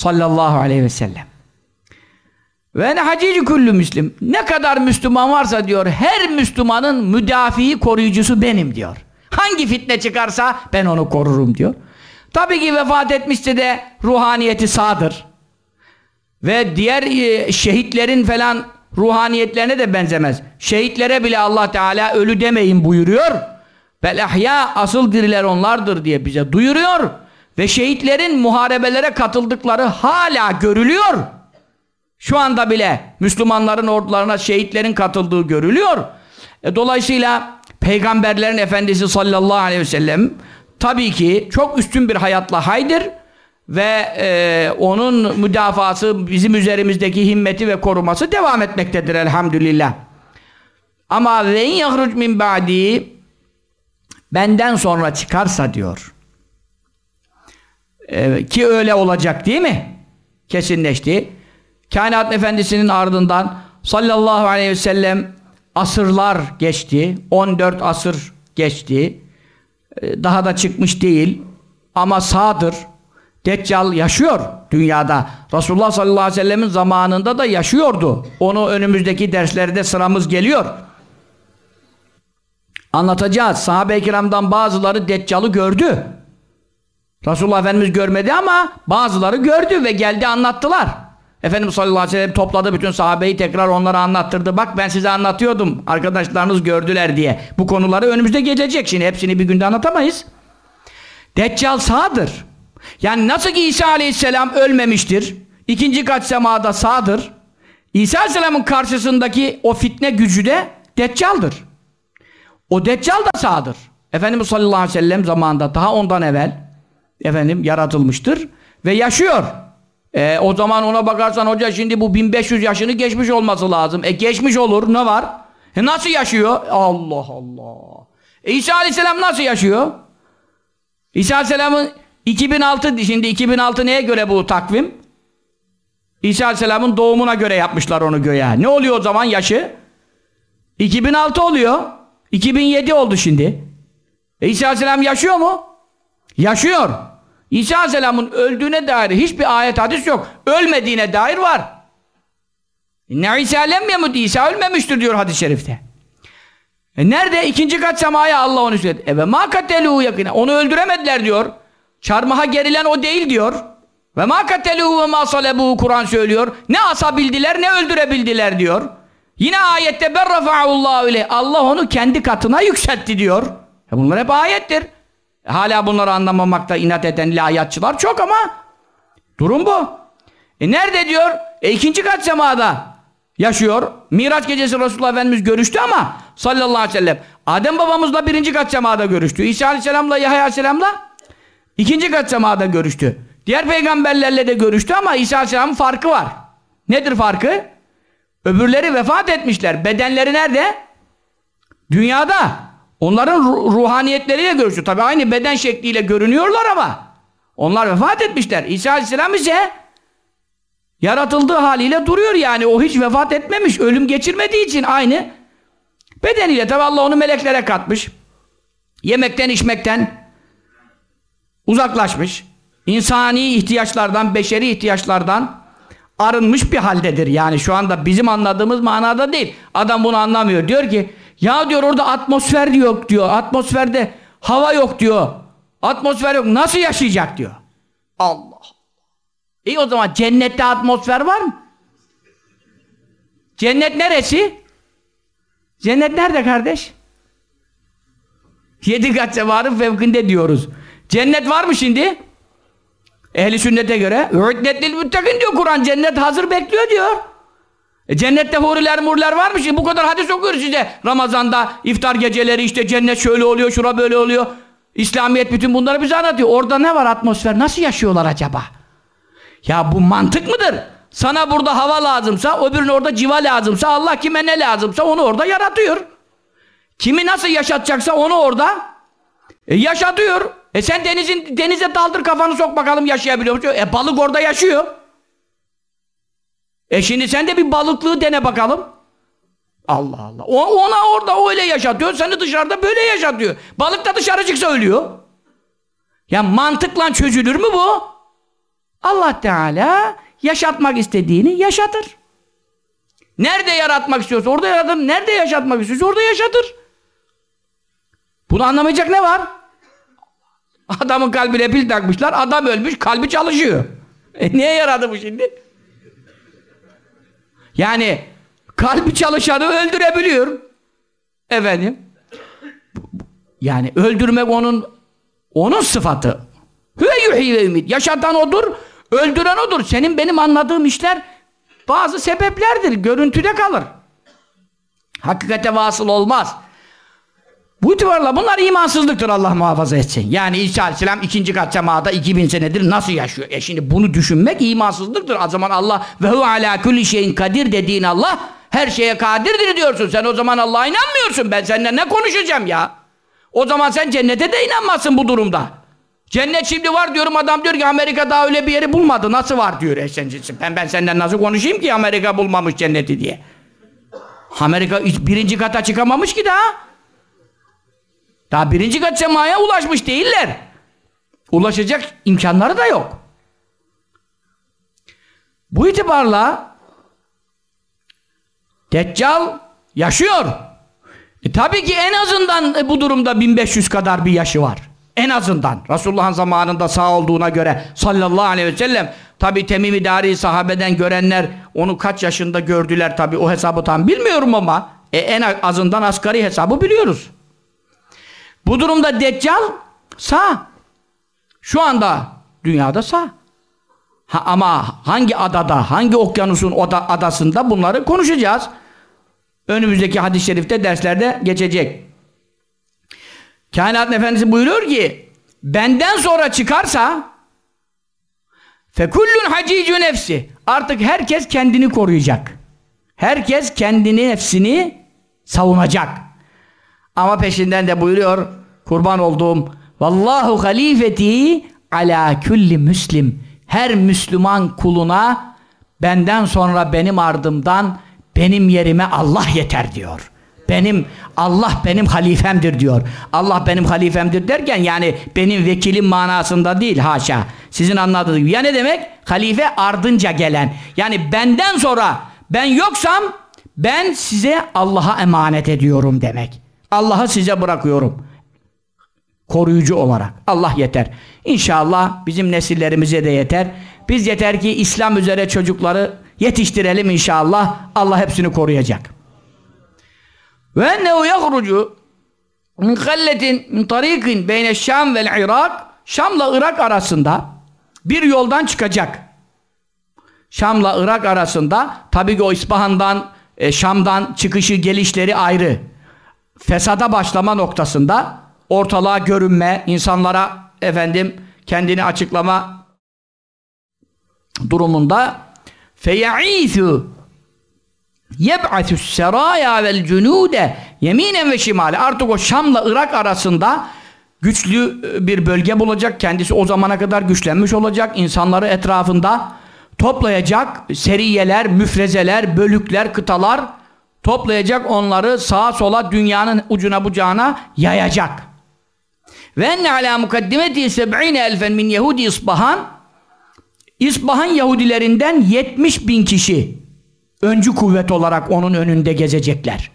Sallallahu aleyhi ve sellem. Ve ne hacici kullu müslim. Ne kadar Müslüman varsa diyor her Müslümanın müdafiği koruyucusu benim diyor. Hangi fitne çıkarsa ben onu korurum diyor. Tabii ki vefat etmişse de ruhaniyeti sağdır. Ve diğer e, şehitlerin falan ruhaniyetlerine de benzemez. Şehitlere bile Allah Teala ölü demeyin buyuruyor. Bel ahya asıl diriler onlardır diye bize duyuruyor. Ve şehitlerin muharebelere katıldıkları hala görülüyor. Şu anda bile Müslümanların ordularına şehitlerin katıldığı görülüyor. E, dolayısıyla peygamberlerin efendisi sallallahu aleyhi ve sellem tabii ki çok üstün bir hayatla haydır ve e, onun müdafası bizim üzerimizdeki himmeti ve koruması devam etmektedir elhamdülillah. Ama ve yahruc min ba'di benden sonra çıkarsa diyor. E, ki öyle olacak değil mi? Kesinleşti. Kainat Efendisi'nin ardından sallallahu aleyhi ve sellem asırlar geçti. 14 asır geçti. E, daha da çıkmış değil. Ama sağdır. Deccal yaşıyor dünyada. Resulullah sallallahu aleyhi ve sellemin zamanında da yaşıyordu. Onu önümüzdeki derslerde sıramız geliyor. Anlatacağız. Sahabe-i kiramdan bazıları Deccal'ı gördü. Resulullah Efendimiz görmedi ama bazıları gördü ve geldi anlattılar. Efendimiz sallallahu aleyhi ve sellem topladı bütün sahabeyi tekrar onlara anlattırdı. Bak ben size anlatıyordum. Arkadaşlarınız gördüler diye. Bu konuları önümüzde gelecek. Şimdi hepsini bir günde anlatamayız. Deccal sağdır. Yani nasıl ki İsa aleyhisselam ölmemiştir. ikinci kaç semada sağdır. İsa aleyhisselamın karşısındaki o fitne gücü de Deccal'dır. O Deccal da sağdır. Efendimiz sallallahu aleyhi ve sellem zamanında daha ondan evvel efendim yaratılmıştır ve yaşıyor. E, o zaman ona bakarsan hoca şimdi bu 1500 yaşını geçmiş olması lazım. E geçmiş olur ne var? E nasıl yaşıyor? Allah Allah. E, İsa Aleyhisselam nasıl yaşıyor? İsa Aleyhisselam'ın 2006 şimdi 2006 neye göre bu takvim? İsa Aleyhisselam'ın doğumuna göre yapmışlar onu göğe. Ne oluyor o zaman yaşı? 2006 oluyor. 2007 oldu şimdi. E İsa Aleyhisselam yaşıyor mu? Yaşıyor. İsa Aleyhisselam'ın öldüğüne dair hiçbir ayet hadis yok. Ölmediğine dair var. Ne İsa lem yemut İsa ölmemiştir diyor hadis-i şerifte. E nerede? İkinci kat semaya Allah onu söyledi. E ve ma katelu yakine. Onu öldüremediler diyor. Çarmıha gerilen o değil diyor. Ve ma katelu ve ma salebu Kur'an söylüyor. Ne asabildiler ne öldürebildiler diyor. Yine ayette berrafa'ullahu ile Allah onu kendi katına yükseltti diyor. E bunlar hep ayettir. Hala bunları anlamamakta inat eden ilahiyatçılar çok ama durum bu. E nerede diyor? E ikinci kat semada yaşıyor. Miraç gecesi Resulullah Efendimiz görüştü ama sallallahu aleyhi ve sellem. Adem babamızla birinci kat semada görüştü. İsa aleyhisselamla Yahya aleyhisselamla ikinci kat semada görüştü. Diğer peygamberlerle de görüştü ama İsa aleyhisselamın farkı var. Nedir farkı? Öbürleri vefat etmişler. Bedenleri nerede? Dünyada. Onların ruh ruhaniyetleriyle görüştü. Tabi aynı beden şekliyle görünüyorlar ama onlar vefat etmişler. İsa aleyhisselam ise yaratıldığı haliyle duruyor yani. O hiç vefat etmemiş. Ölüm geçirmediği için aynı bedeniyle. Tabi Allah onu meleklere katmış. Yemekten içmekten uzaklaşmış. İnsani ihtiyaçlardan, beşeri ihtiyaçlardan arınmış bir haldedir. Yani şu anda bizim anladığımız manada değil. Adam bunu anlamıyor. Diyor ki ya diyor orada atmosfer yok diyor. Atmosferde hava yok diyor. Atmosfer yok. Nasıl yaşayacak diyor. Allah. İyi o zaman cennette atmosfer var mı? Cennet neresi? Cennet nerede kardeş? Yedi kat sevarın fevkinde diyoruz. Cennet var mı şimdi? Ehli sünnete göre "Ü'iddetlil müttakin diyor Kur'an. Cennet hazır bekliyor diyor. E cennette huriler murler var mı şimdi? Bu kadar hadis okuyoruz size. Ramazanda iftar geceleri işte cennet şöyle oluyor, şura böyle oluyor. İslamiyet bütün bunları bize anlatıyor. Orada ne var atmosfer? Nasıl yaşıyorlar acaba? Ya bu mantık mıdır? Sana burada hava lazımsa, öbürüne orada civa lazımsa, Allah kime ne lazımsa onu orada yaratıyor. Kimi nasıl yaşatacaksa onu orada e, yaşatıyor. E sen denizin denize daldır kafanı sok bakalım yaşayabiliyor musun? E balık orada yaşıyor. E şimdi sen de bir balıklığı dene bakalım. Allah Allah. O, ona orada öyle yaşatıyor. Seni dışarıda böyle yaşatıyor. Balık da dışarı çıksa ölüyor. Ya mantıkla çözülür mü bu? Allah Teala yaşatmak istediğini yaşatır. Nerede yaratmak istiyorsa orada yaratır. Nerede yaşatmak istiyorsa orada yaşatır. Bunu anlamayacak ne var? Adamın kalbine pil takmışlar. Adam ölmüş. Kalbi çalışıyor. E niye yaradı bu şimdi? Yani kalbi çalışanı öldürebiliyor. Efendim. Yani öldürmek onun onun sıfatı. Hüve yuhî ve ümid. Yaşatan odur, öldüren odur. Senin benim anladığım işler bazı sebeplerdir. Görüntüde kalır. Hakikate vasıl olmaz. Bu itibarla bunlar imansızlıktır Allah muhafaza etsin. Yani İsa Aleyhisselam ikinci kat semada 2000 senedir nasıl yaşıyor? E şimdi bunu düşünmek imansızlıktır. O zaman Allah ve hu ala kulli şeyin kadir dediğin Allah her şeye kadirdir diyorsun. Sen o zaman Allah'a inanmıyorsun. Ben seninle ne konuşacağım ya? O zaman sen cennete de inanmazsın bu durumda. Cennet şimdi var diyorum adam diyor ki Amerika daha öyle bir yeri bulmadı. Nasıl var diyor. E sen, ben, ben senden nasıl konuşayım ki Amerika bulmamış cenneti diye. Amerika birinci kata çıkamamış ki daha. Daha birinci kat semaya ulaşmış değiller. Ulaşacak imkanları da yok. Bu itibarla Deccal yaşıyor. E tabii ki en azından e, bu durumda 1500 kadar bir yaşı var. En azından. Resulullah'ın zamanında sağ olduğuna göre sallallahu aleyhi ve sellem tabi Temim-i Dari sahabeden görenler onu kaç yaşında gördüler tabi o hesabı tam bilmiyorum ama e, en azından asgari hesabı biliyoruz. Bu durumda Deccal sağ. Şu anda dünyada sağ. Ha, ama hangi adada, hangi okyanusun oda, adasında bunları konuşacağız. Önümüzdeki hadis-i şerifte derslerde geçecek. Kainat Efendisi buyuruyor ki benden sonra çıkarsa Fekullun hacicu nefsi. Artık herkes kendini koruyacak. Herkes kendini nefsini savunacak. Ama peşinden de buyuruyor kurban olduğum Vallahu halifeti ala kulli müslim. Her Müslüman kuluna benden sonra benim ardımdan benim yerime Allah yeter diyor. Benim Allah benim halifemdir diyor. Allah benim halifemdir derken yani benim vekilim manasında değil haşa. Sizin anladığınız gibi. Ya ne demek? Halife ardınca gelen. Yani benden sonra ben yoksam ben size Allah'a emanet ediyorum demek. Allah'ı size bırakıyorum. Koruyucu olarak. Allah yeter. İnşallah bizim nesillerimize de yeter. Biz yeter ki İslam üzere çocukları yetiştirelim inşallah. Allah hepsini koruyacak. Ve ennehu yahrucu min kalletin min tarikin beyne Şam vel Irak Şam'la Irak arasında bir yoldan çıkacak. Şam'la Irak arasında tabii ki o İspahan'dan e, Şam'dan çıkışı gelişleri ayrı. Fesada başlama noktasında ortalığa görünme, insanlara efendim kendini açıklama durumunda feya'isu yeb'atü seraya vel cunude yeminen ve şimale artık o Şam'la Irak arasında güçlü e, bir bölge bulacak. Kendisi o zamana kadar güçlenmiş olacak. İnsanları etrafında toplayacak seriyeler, müfrezeler, bölükler, kıtalar toplayacak onları sağa sola dünyanın ucuna bucağına yayacak. Ve enne ala mukaddimeti seb'ine elfen min Yahudi İsbahan İsbahan Yahudilerinden 70 bin kişi öncü kuvvet olarak onun önünde gezecekler.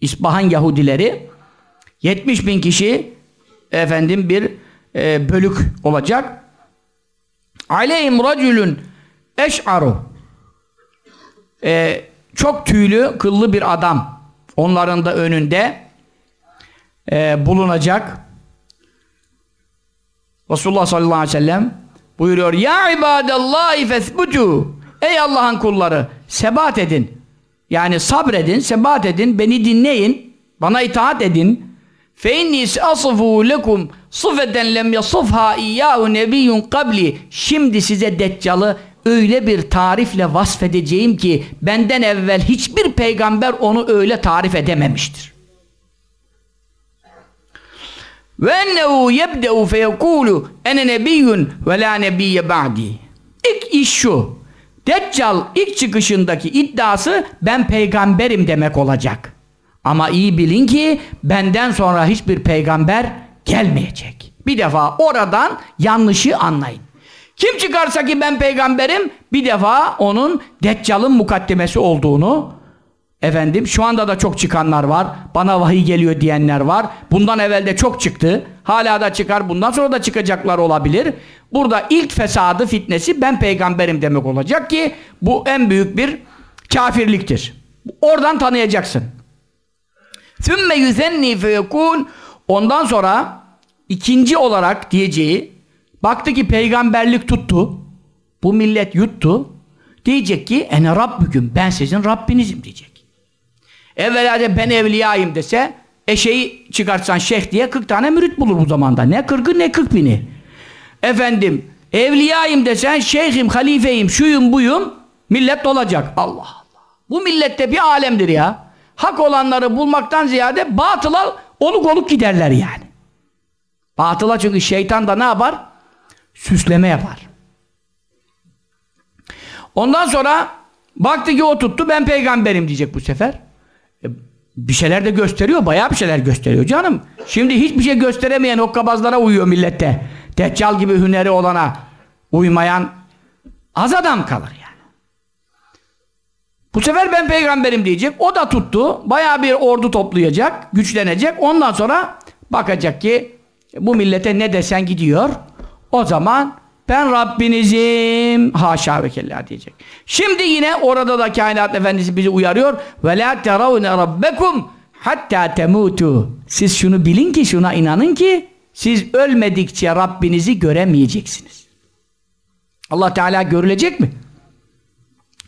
İsbahan Yahudileri 70 bin kişi efendim bir e, bölük olacak. Aleyhim racülün eş'aru e, çok tüylü, kıllı bir adam onların da önünde e, bulunacak. Resulullah sallallahu aleyhi ve sellem buyuruyor Ya ibadallahi fesbutu Ey Allah'ın kulları sebat edin. Yani sabredin, sebat edin, beni dinleyin, bana itaat edin. Fe inni asfu lekum sıfeten lem yasıfha iyyahu nebiyyun qabli. Şimdi size Deccal'ı öyle bir tarifle vasfedeceğim ki benden evvel hiçbir peygamber onu öyle tarif edememiştir. Ve ennehu yebde'u feyekulu ene nebiyyun ve la nebiyye ba'di. İlk iş şu. Deccal ilk çıkışındaki iddiası ben peygamberim demek olacak. Ama iyi bilin ki benden sonra hiçbir peygamber gelmeyecek. Bir defa oradan yanlışı anlayın. Kim çıkarsa ki ben peygamberim bir defa onun deccalın mukaddemesi olduğunu efendim şu anda da çok çıkanlar var. Bana vahiy geliyor diyenler var. Bundan evvel de çok çıktı. Hala da çıkar. Bundan sonra da çıkacaklar olabilir. Burada ilk fesadı fitnesi ben peygamberim demek olacak ki bu en büyük bir kafirliktir. Oradan tanıyacaksın. Sümme yüzenni feyekûn Ondan sonra ikinci olarak diyeceği baktı ki peygamberlik tuttu. Bu millet yuttu. Diyecek ki ene Rabbüküm ben sizin Rabbinizim diyecek. Evvela de ben evliyayım dese eşeği çıkartsan şeyh diye 40 tane mürit bulur bu zamanda. Ne 40'ı ne 40 bini. Efendim evliyayım desen şeyhim, halifeyim, şuyum buyum millet dolacak. Allah Allah. Bu millette bir alemdir ya. Hak olanları bulmaktan ziyade batıla oluk oluk giderler yani. Batıla çünkü şeytan da ne yapar? Süsleme yapar. Ondan sonra baktı ki o tuttu ben peygamberim diyecek bu sefer. E, bir şeyler de gösteriyor. Bayağı bir şeyler gösteriyor canım. Şimdi hiçbir şey gösteremeyen hokkabazlara uyuyor millette. Deccal gibi hüneri olana uymayan az adam kalır yani. Bu sefer ben peygamberim diyecek. O da tuttu. Bayağı bir ordu toplayacak. Güçlenecek. Ondan sonra bakacak ki bu millete ne desen gidiyor. O zaman ben Rabbinizim haşa ve kella diyecek. Şimdi yine orada da kainat efendisi bizi uyarıyor. Ve la teravne rabbekum hatta temutu. Siz şunu bilin ki şuna inanın ki siz ölmedikçe Rabbinizi göremeyeceksiniz. Allah Teala görülecek mi?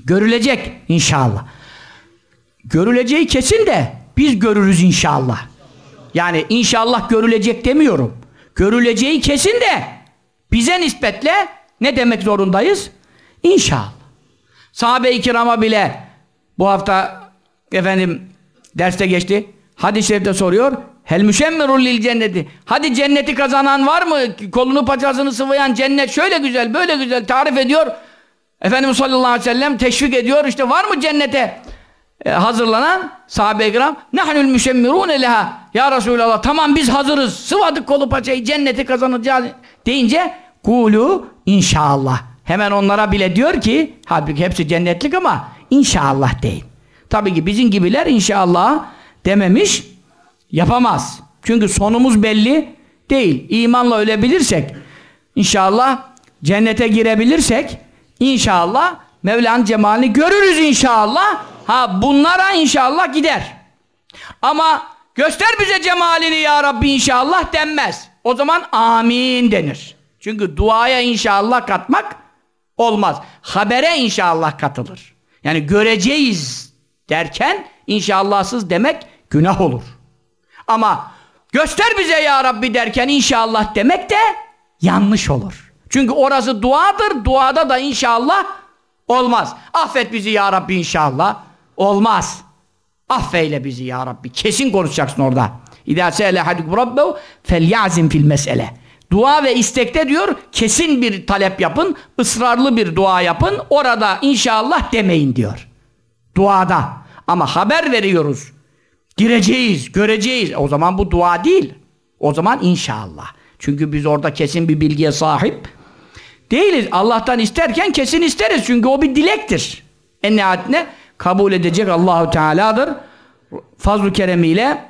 Görülecek inşallah. Görüleceği kesin de biz görürüz inşallah. Yani inşallah görülecek demiyorum. Görüleceği kesin de bize nispetle ne demek zorundayız? İnşallah. Sahabe-i kirama bile bu hafta efendim derste geçti. Hadis-i şerifte soruyor. Hel müşemmirul lil cenneti. Hadi cenneti kazanan var mı? Kolunu paçasını sıvayan cennet şöyle güzel, böyle güzel tarif ediyor. Efendimiz sallallahu aleyhi ve sellem teşvik ediyor. İşte var mı cennete e, hazırlanan sahabe-i kiram? Nahnül müşemmirûne leha. Ya Resulallah tamam biz hazırız. Sıvadık kolu paçayı cenneti kazanacağız deyince kulu inşallah. Hemen onlara bile diyor ki halbuki hepsi cennetlik ama inşallah deyin. Tabii ki bizim gibiler inşallah dememiş yapamaz. Çünkü sonumuz belli değil. İmanla ölebilirsek inşallah cennete girebilirsek inşallah Mevla'nın cemalini görürüz inşallah. Ha bunlara inşallah gider. Ama göster bize cemalini ya Rabbi inşallah denmez. O zaman amin denir. Çünkü duaya inşallah katmak olmaz. Habere inşallah katılır. Yani göreceğiz derken inşallahsız demek günah olur. Ama göster bize ya Rabbi derken inşallah demek de yanlış olur. Çünkü orası duadır. Duada da inşallah olmaz. Affet bizi ya Rabbi inşallah. Olmaz. Affeyle bizi ya Rabbi. Kesin konuşacaksın orada. İdâ se'ele hadikum rabbehu felyazim fil mesele. Dua ve istekte diyor kesin bir talep yapın, ısrarlı bir dua yapın. Orada inşallah demeyin diyor. Duada. Ama haber veriyoruz. Gireceğiz, göreceğiz. O zaman bu dua değil. O zaman inşallah. Çünkü biz orada kesin bir bilgiye sahip değiliz. Allah'tan isterken kesin isteriz. Çünkü o bir dilektir. En nihayetinde kabul edecek Allahu Teala'dır. Fazl-ı keremiyle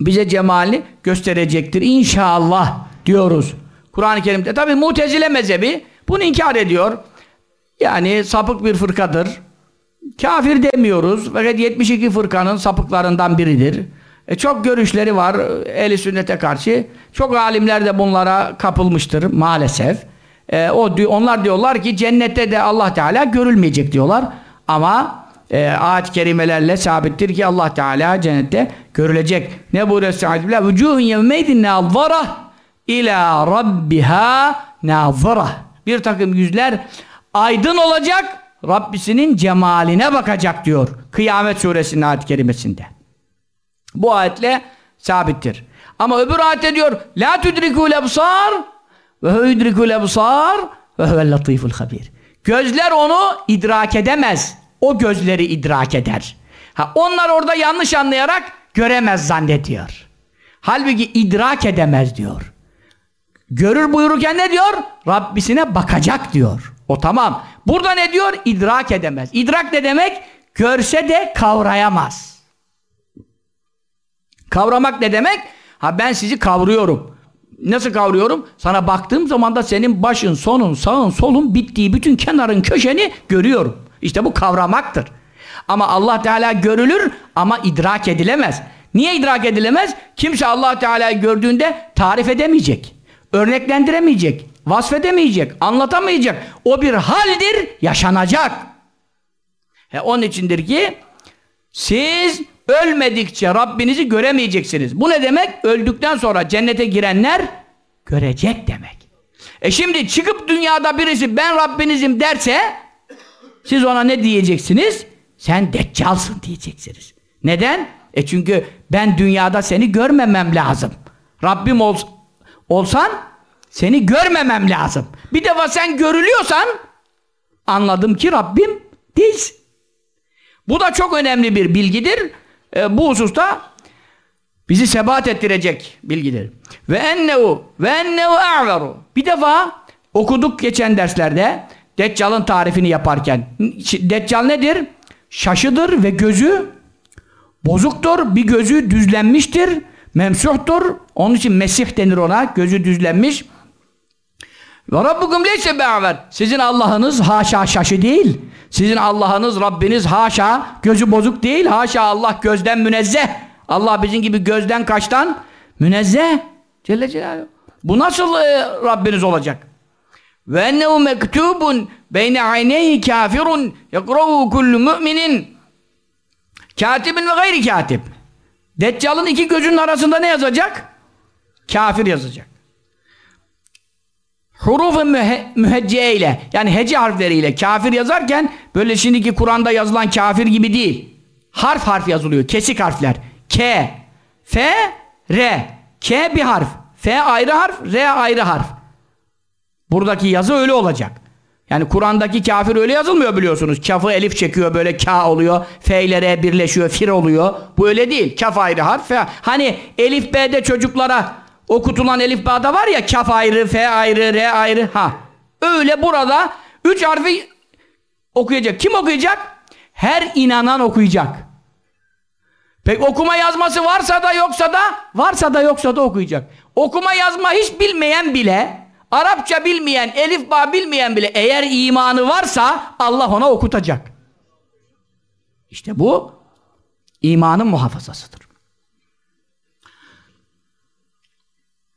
bize cemalini gösterecektir. İnşallah diyoruz. Kur'an-ı Kerim'de tabi mutezile mezhebi bunu inkar ediyor. Yani sapık bir fırkadır. Kafir demiyoruz. Fakat 72 fırkanın sapıklarından biridir. E çok görüşleri var ehli sünnete karşı. Çok alimler de bunlara kapılmıştır maalesef. E, o onlar diyorlar ki cennette de Allah Teala görülmeyecek diyorlar. Ama e, ayet-i kerimelerle sabittir ki Allah Teala cennette görülecek. Ne buyuruyor Estaizu billah? Vücuhun yevmeydin nazara ila rabbiha nazara. Bir takım yüzler aydın olacak Rabbisinin cemaline bakacak diyor. Kıyamet suresinin ayet-i kerimesinde. Bu ayetle sabittir. Ama öbür ayette diyor La tudrikul ebsar ve hu yudrikul ebsar ve huvel latiful habir. Gözler onu idrak edemez. O gözleri idrak eder. Ha, onlar orada yanlış anlayarak göremez zannediyor. Halbuki idrak edemez diyor. Görür buyururken ne diyor? Rabbisine bakacak diyor. O tamam. Burada ne diyor? İdrak edemez. İdrak ne demek? Görse de kavrayamaz. Kavramak ne demek? Ha ben sizi kavruyorum. Nasıl kavruyorum? Sana baktığım zaman da senin başın, sonun, sağın, solun bittiği bütün kenarın, köşeni görüyorum. İşte bu kavramaktır. Ama Allah Teala görülür ama idrak edilemez. Niye idrak edilemez? Kimse Allah Teala'yı gördüğünde tarif edemeyecek. Örneklendiremeyecek. Vasfedemeyecek. Anlatamayacak. O bir haldir, yaşanacak. He, onun içindir ki siz ölmedikçe Rabbinizi göremeyeceksiniz. Bu ne demek? Öldükten sonra cennete girenler görecek demek. E şimdi çıkıp dünyada birisi ben Rabbinizim derse siz ona ne diyeceksiniz? Sen deccalsın diyeceksiniz. Neden? E çünkü ben dünyada seni görmemem lazım. Rabbim ol, olsan seni görmemem lazım. Bir defa sen görülüyorsan anladım ki Rabbim değilsin. Bu da çok önemli bir bilgidir. E, bu hususta bizi sebat ettirecek bilgidir. Ve ennehu ve ennehu a'veru. Bir defa okuduk geçen derslerde Deccal'ın tarifini yaparken. Deccal nedir? Şaşıdır ve gözü bozuktur. Bir gözü düzlenmiştir. Memsuhtur. Onun için Mesih denir ona. Gözü düzlenmiş. Ve Rabbukum leyse be'aver. Sizin Allah'ınız haşa şaşı değil. Sizin Allah'ınız Rabbiniz haşa gözü bozuk değil. Haşa Allah gözden münezzeh. Allah bizim gibi gözden kaçtan münezzeh. Celle Celaluhu. Bu nasıl e, Rabbiniz olacak? Ve ennehu mektubun beyne ayneyhi kafirun yekrahu kullu müminin katibin ve gayri katib. Deccal'ın iki gözünün arasında ne yazacak? Kafir yazacak. hurufu mühe, mühecce ile yani hece harfleriyle kafir yazarken böyle şimdiki Kur'an'da yazılan kafir gibi değil. Harf harf yazılıyor. Kesik harfler. K, F, R. K bir harf. F ayrı harf, R ayrı harf. Buradaki yazı öyle olacak. Yani Kur'an'daki kafir öyle yazılmıyor biliyorsunuz. Kafı elif çekiyor böyle ka oluyor. F ile R birleşiyor, fir oluyor. Bu öyle değil. Kaf ayrı harf. F. Hani elif B'de çocuklara okutulan elif B'de var ya kaf ayrı, F ayrı, R ayrı. Ha. Öyle burada üç harfi okuyacak. Kim okuyacak? Her inanan okuyacak. Peki okuma yazması varsa da yoksa da varsa da yoksa da okuyacak. Okuma yazma hiç bilmeyen bile Arapça bilmeyen, elif ba bilmeyen bile eğer imanı varsa Allah ona okutacak. İşte bu imanın muhafazasıdır.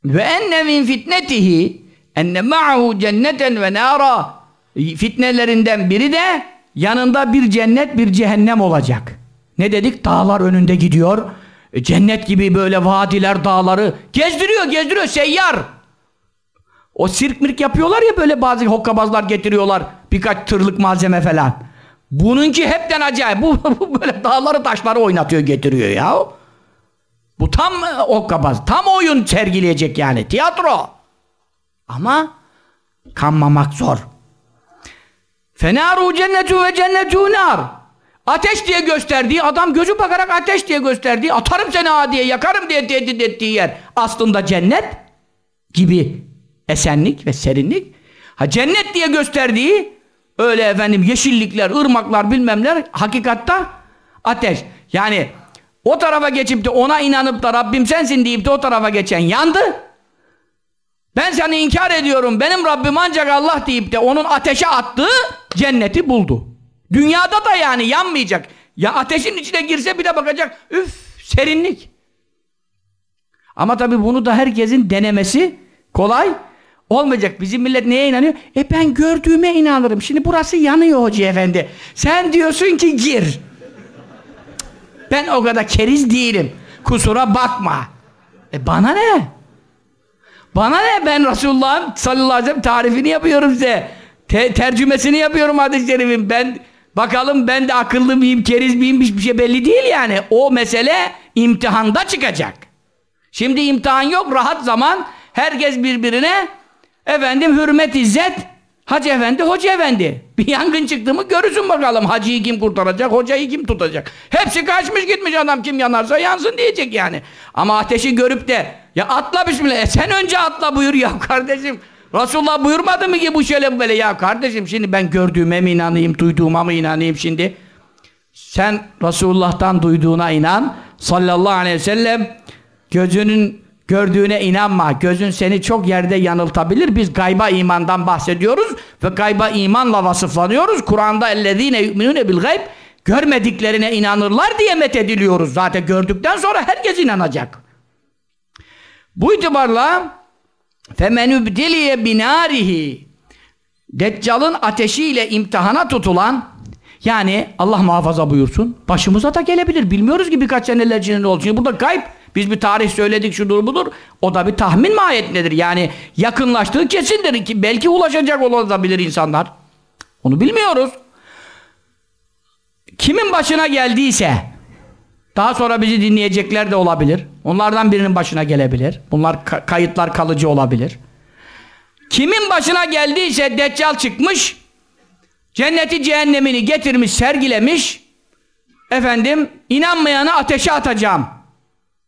Ve enne min fitnetihi enne ma'hu cenneten ve nara fitnelerinden biri de yanında bir cennet bir cehennem olacak. Ne dedik? Dağlar önünde gidiyor. Cennet gibi böyle vadiler dağları gezdiriyor gezdiriyor seyyar. O sirk mirk yapıyorlar ya böyle bazı hokkabazlar getiriyorlar birkaç tırlık malzeme falan. Bununki hepten acayip. Bu, (laughs) bu böyle dağları taşları oynatıyor getiriyor ya. Bu tam hokkabaz. Tam oyun sergileyecek yani. Tiyatro. Ama kanmamak zor. Fenaru cennetu ve cennetu nar. Ateş diye gösterdiği adam gözü bakarak ateş diye gösterdiği atarım seni ha diye yakarım diye tehdit ettiği yer aslında cennet gibi esenlik ve serinlik. Ha cennet diye gösterdiği öyle efendim yeşillikler, ırmaklar bilmemler hakikatta ateş. Yani o tarafa geçip de ona inanıp da Rabbim sensin deyip de o tarafa geçen yandı. Ben seni inkar ediyorum. Benim Rabbim ancak Allah deyip de onun ateşe attığı cenneti buldu. Dünyada da yani yanmayacak. Ya ateşin içine girse bir de bakacak. Üf serinlik. Ama tabii bunu da herkesin denemesi kolay olmayacak. Bizim millet neye inanıyor? E ben gördüğüme inanırım. Şimdi burası yanıyor hoca efendi. Sen diyorsun ki gir. Ben o kadar keriz değilim. Kusura bakma. E bana ne? Bana ne? Ben Resulullah'ın sallallahu aleyhi ve sellem tarifini yapıyorum size. Te tercümesini yapıyorum hadis-i şerifin. Ben bakalım ben de akıllı mıyım, keriz miyim hiçbir şey belli değil yani. O mesele imtihanda çıkacak. Şimdi imtihan yok, rahat zaman. Herkes birbirine efendim hürmet, izzet Hacı efendi, hoca efendi. (laughs) Bir yangın çıktı mı görürsün bakalım. Hacıyı kim kurtaracak, hocayı kim tutacak. Hepsi kaçmış gitmiş adam kim yanarsa yansın diyecek yani. Ama ateşi görüp de ya atla bismillah. E sen önce atla buyur ya (laughs) kardeşim. Resulullah buyurmadı mı ki bu şöyle böyle ya kardeşim şimdi ben gördüğüme mi inanayım, duyduğuma mı inanayım şimdi? Sen Resulullah'tan duyduğuna inan. Sallallahu aleyhi ve sellem gözünün gördüğüne inanma. Gözün seni çok yerde yanıltabilir. Biz gayba imandan bahsediyoruz ve gayba imanla vasıflanıyoruz. Kur'an'da ellezine yu'minune bil gayb görmediklerine inanırlar diye methediliyoruz. Zaten gördükten sonra herkes inanacak. Bu itibarla femen übdiliye binarihi Deccal'ın ateşiyle imtihana tutulan yani Allah muhafaza buyursun başımıza da gelebilir. Bilmiyoruz ki birkaç seneler içinde ne olacak. Burada gayb biz bir tarih söyledik şudur budur. O da bir tahmin mahiyetindedir. Yani yakınlaştığı kesindir ki belki ulaşacak olabilir insanlar. Onu bilmiyoruz. Kimin başına geldiyse daha sonra bizi dinleyecekler de olabilir. Onlardan birinin başına gelebilir. Bunlar ka kayıtlar kalıcı olabilir. Kimin başına geldiyse Deccal çıkmış, cenneti cehennemini getirmiş, sergilemiş, efendim inanmayanı ateşe atacağım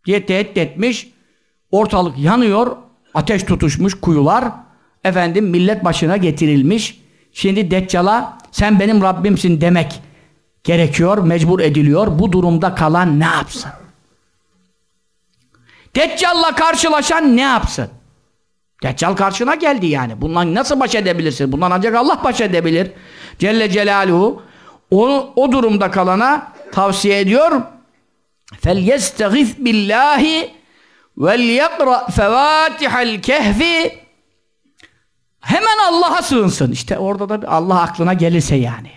diye tehdit etmiş. Ortalık yanıyor, ateş tutuşmuş kuyular. Efendim millet başına getirilmiş. Şimdi Deccal'a sen benim Rabbimsin demek gerekiyor, mecbur ediliyor. Bu durumda kalan ne yapsın? Deccal'la karşılaşan ne yapsın? Deccal karşına geldi yani. Bundan nasıl baş edebilirsin? Bundan ancak Allah baş edebilir. Celle Celaluhu o, o durumda kalana tavsiye ediyor. فَلْيَسْتَغِثْ بِاللّٰهِ وَلْيَقْرَأْ فَوَاتِحَ الْكَهْفِ Hemen Allah'a sığınsın. İşte orada da Allah aklına gelirse yani.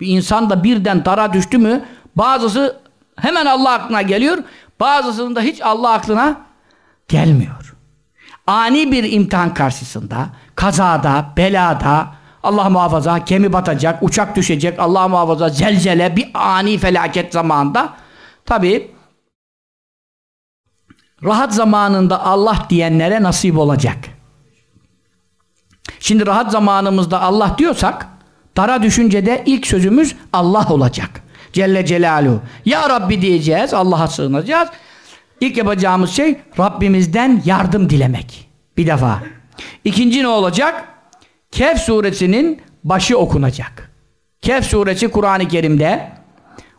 Bir insan da birden dara düştü mü bazısı hemen Allah aklına geliyor bazısının da hiç Allah aklına gelmiyor. ani bir imtihan karşısında, kazada, belada, Allah muhafaza gemi batacak, uçak düşecek, Allah muhafaza zelzele, bir ani felaket zamanında tabi rahat zamanında Allah diyenlere nasip olacak. Şimdi rahat zamanımızda Allah diyorsak dara düşünce de ilk sözümüz Allah olacak. Celle Celaluhu. Ya Rabbi diyeceğiz, Allah'a sığınacağız. İlk yapacağımız şey Rabbimizden yardım dilemek. Bir defa. İkinci ne olacak? Kehf suresinin başı okunacak. Kehf suresi Kur'an-ı Kerim'de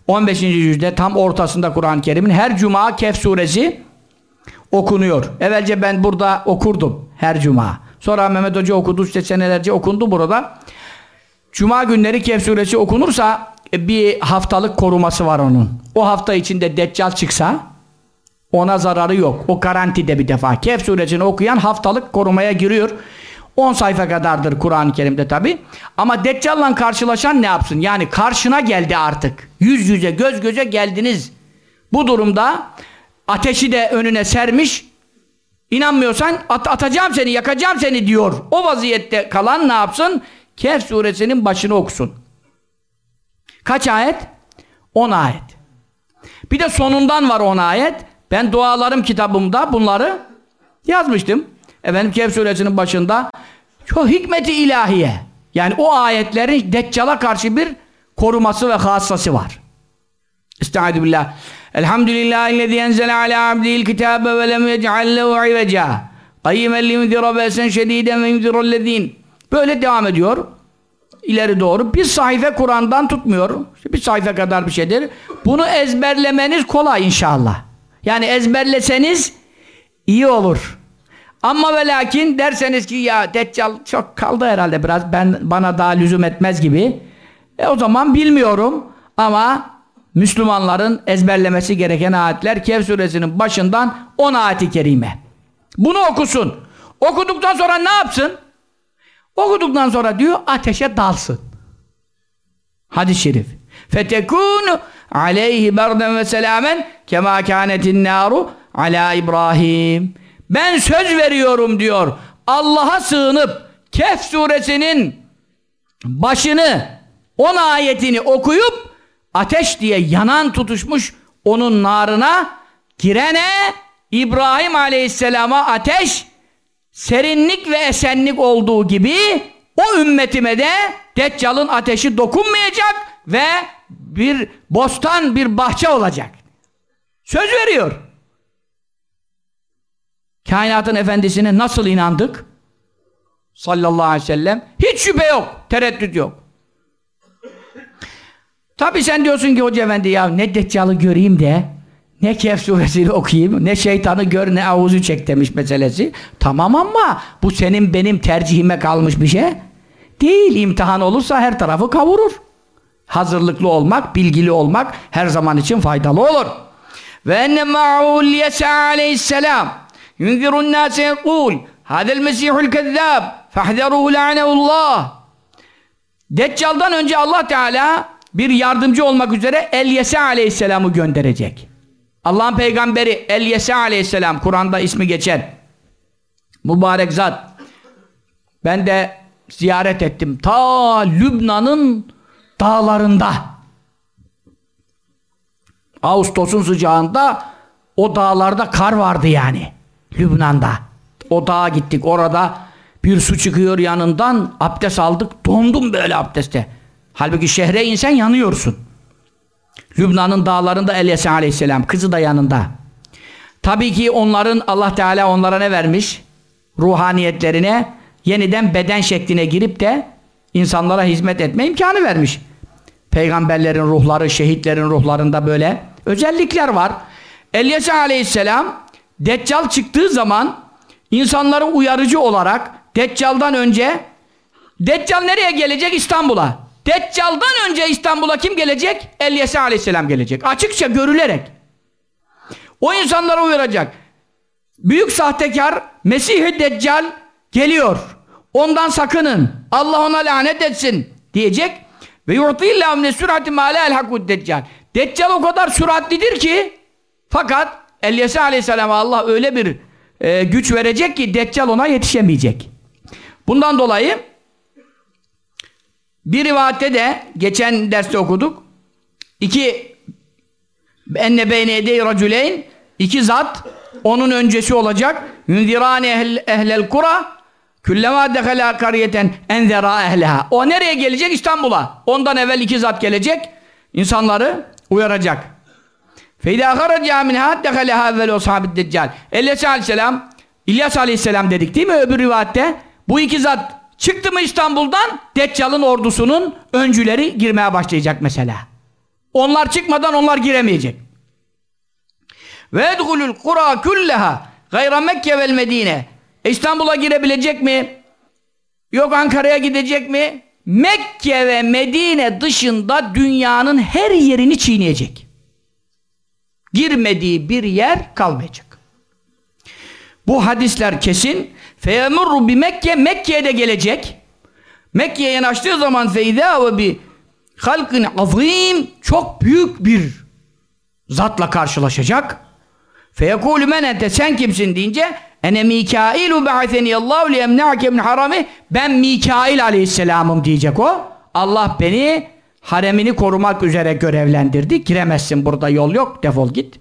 15. yüzde tam ortasında Kur'an-ı Kerim'in her cuma Kehf suresi okunuyor. Evvelce ben burada okurdum her cuma. Sonra Mehmet Hoca okudu işte senelerce okundu burada. Cuma günleri Kehf suresi okunursa e, bir haftalık koruması var onun. O hafta içinde Deccal çıksa ona zararı yok. O garantide bir defa. Kehf suresini okuyan haftalık korumaya giriyor. 10 sayfa kadardır Kur'an-ı Kerim'de tabi. Ama Deccal'la karşılaşan ne yapsın? Yani karşına geldi artık. Yüz yüze, göz göze geldiniz. Bu durumda ateşi de önüne sermiş. İnanmıyorsan at atacağım seni, yakacağım seni diyor. O vaziyette kalan ne yapsın? Kehf suresinin başını okusun. Kaç ayet? 10 ayet. Bir de sonundan var 10 ayet. Ben dualarım kitabımda bunları yazmıştım. Efendim Kehf suresinin başında çok hikmeti ilahiye. Yani o ayetlerin Deccal'a karşı bir koruması ve hassası var. Estaizu billah. Elhamdülillahi enzele ala abdihil kitabe ve lem yec'al lehu iveca. Qayyimen li yunzira besen şediden ve yunzirallezin. Böyle devam ediyor. İleri doğru. Bir sayfa Kur'an'dan tutmuyor. Bir sayfa kadar bir şeydir. Bunu ezberlemeniz kolay inşallah. Yani ezberleseniz iyi olur. Ama ve lakin derseniz ki ya Deccal çok kaldı herhalde biraz ben bana daha lüzum etmez gibi. E o zaman bilmiyorum ama Müslümanların ezberlemesi gereken ayetler Kehf suresinin başından 10 ayeti kerime. Bunu okusun. Okuduktan sonra ne yapsın? Okuduktan sonra diyor ateşe dalsın. Hadis-i şerif. Fetekunu aleyhi berden ve selamen kema kânetin nâru ala İbrahim. Ben söz veriyorum diyor. Allah'a sığınıp Kehf suresinin başını 10 ayetini okuyup ateş diye yanan tutuşmuş onun narına girene İbrahim aleyhisselama ateş serinlik ve esenlik olduğu gibi o ümmetime de Deccal'ın ateşi dokunmayacak ve bir bostan, bir bahçe olacak. Söz veriyor. Kainatın efendisine nasıl inandık? Sallallahu aleyhi ve sellem. Hiç şüphe yok, tereddüt yok. Tabi sen diyorsun ki hoca efendi ya ne Deccal'ı göreyim de ne Kehf suresini okuyayım, ne şeytanı gör, ne avuzu çek demiş meselesi. Tamam ama bu senin benim tercihime kalmış bir şey. Değil, imtihan olursa her tarafı kavurur. Hazırlıklı olmak, bilgili olmak her zaman için faydalı olur. Ve enne ma'ul yesa aleyhisselam yunzirun nase yekul hadel mesihul kezzab fahderuhu la'neullah Deccal'dan önce Allah Teala bir yardımcı olmak üzere Elyese aleyhisselamı gönderecek. Allah'ın peygamberi Elyese aleyhisselam Kur'an'da ismi geçer. Mübarek zat. Ben de ziyaret ettim. Ta Lübnan'ın dağlarında. Ağustos'un sıcağında o dağlarda kar vardı yani. Lübnan'da. O dağa gittik. Orada bir su çıkıyor yanından. Abdest aldık. Dondum böyle abdeste. Halbuki şehre insen yanıyorsun. Lübnan'ın dağlarında Elyesa aleyhisselam. Kızı da yanında. Tabii ki onların Allah Teala onlara ne vermiş? Ruhaniyetlerine yeniden beden şekline girip de insanlara hizmet etme imkanı vermiş. Peygamberlerin ruhları, şehitlerin ruhlarında böyle özellikler var. Elyesa aleyhisselam Deccal çıktığı zaman insanları uyarıcı olarak Deccal'dan önce Deccal nereye gelecek? İstanbul'a. Deccal'dan önce İstanbul'a kim gelecek? Elyesa aleyhisselam gelecek. Açıkça görülerek. O insanlara uyaracak. Büyük sahtekar Mesih-i Deccal geliyor. Ondan sakının. Allah ona lanet etsin diyecek. Ve yu'tillahum ne sürati ma la elhakud deccal. Deccal o kadar süratlidir ki fakat Elyesa aleyhisselama Allah öyle bir e, güç verecek ki Deccal ona yetişemeyecek. Bundan dolayı bir rivayette de geçen derste okuduk. İki enne beyne edey racüleyn iki zat onun öncesi olacak. Yunzirani ehl, ehlel kura Küllema dekhala kariyeten enzera ehleha. O nereye gelecek? İstanbul'a. Ondan evvel iki zat gelecek. insanları uyaracak. Feyda haraca minha dekhala evvel o sahabit deccal. İlyas aleyhisselam İlyas aleyhisselam dedik değil mi öbür rivayette? Bu iki zat çıktı mı İstanbul'dan Deccal'ın ordusunun öncüleri girmeye başlayacak mesela. Onlar çıkmadan onlar giremeyecek. Ve edhulul kura kulleha gayra Mekke vel Medine. İstanbul'a girebilecek mi? Yok Ankara'ya gidecek mi? Mekke ve Medine dışında dünyanın her yerini çiğneyecek. Girmediği bir yer kalmayacak. Bu hadisler kesin. Feyemurru bi Mekke, Mekke'ye de gelecek. Mekke'ye yanaştığı zaman feyda ve bi halkın azim çok büyük bir zatla karşılaşacak. Feyekulü men ente sen kimsin deyince ene Mikailu ba'atheni Allahu li emna'ke min harami ben Mikail aleyhisselamım diyecek o. Allah beni haremini korumak üzere görevlendirdi. Giremezsin burada yol yok defol git.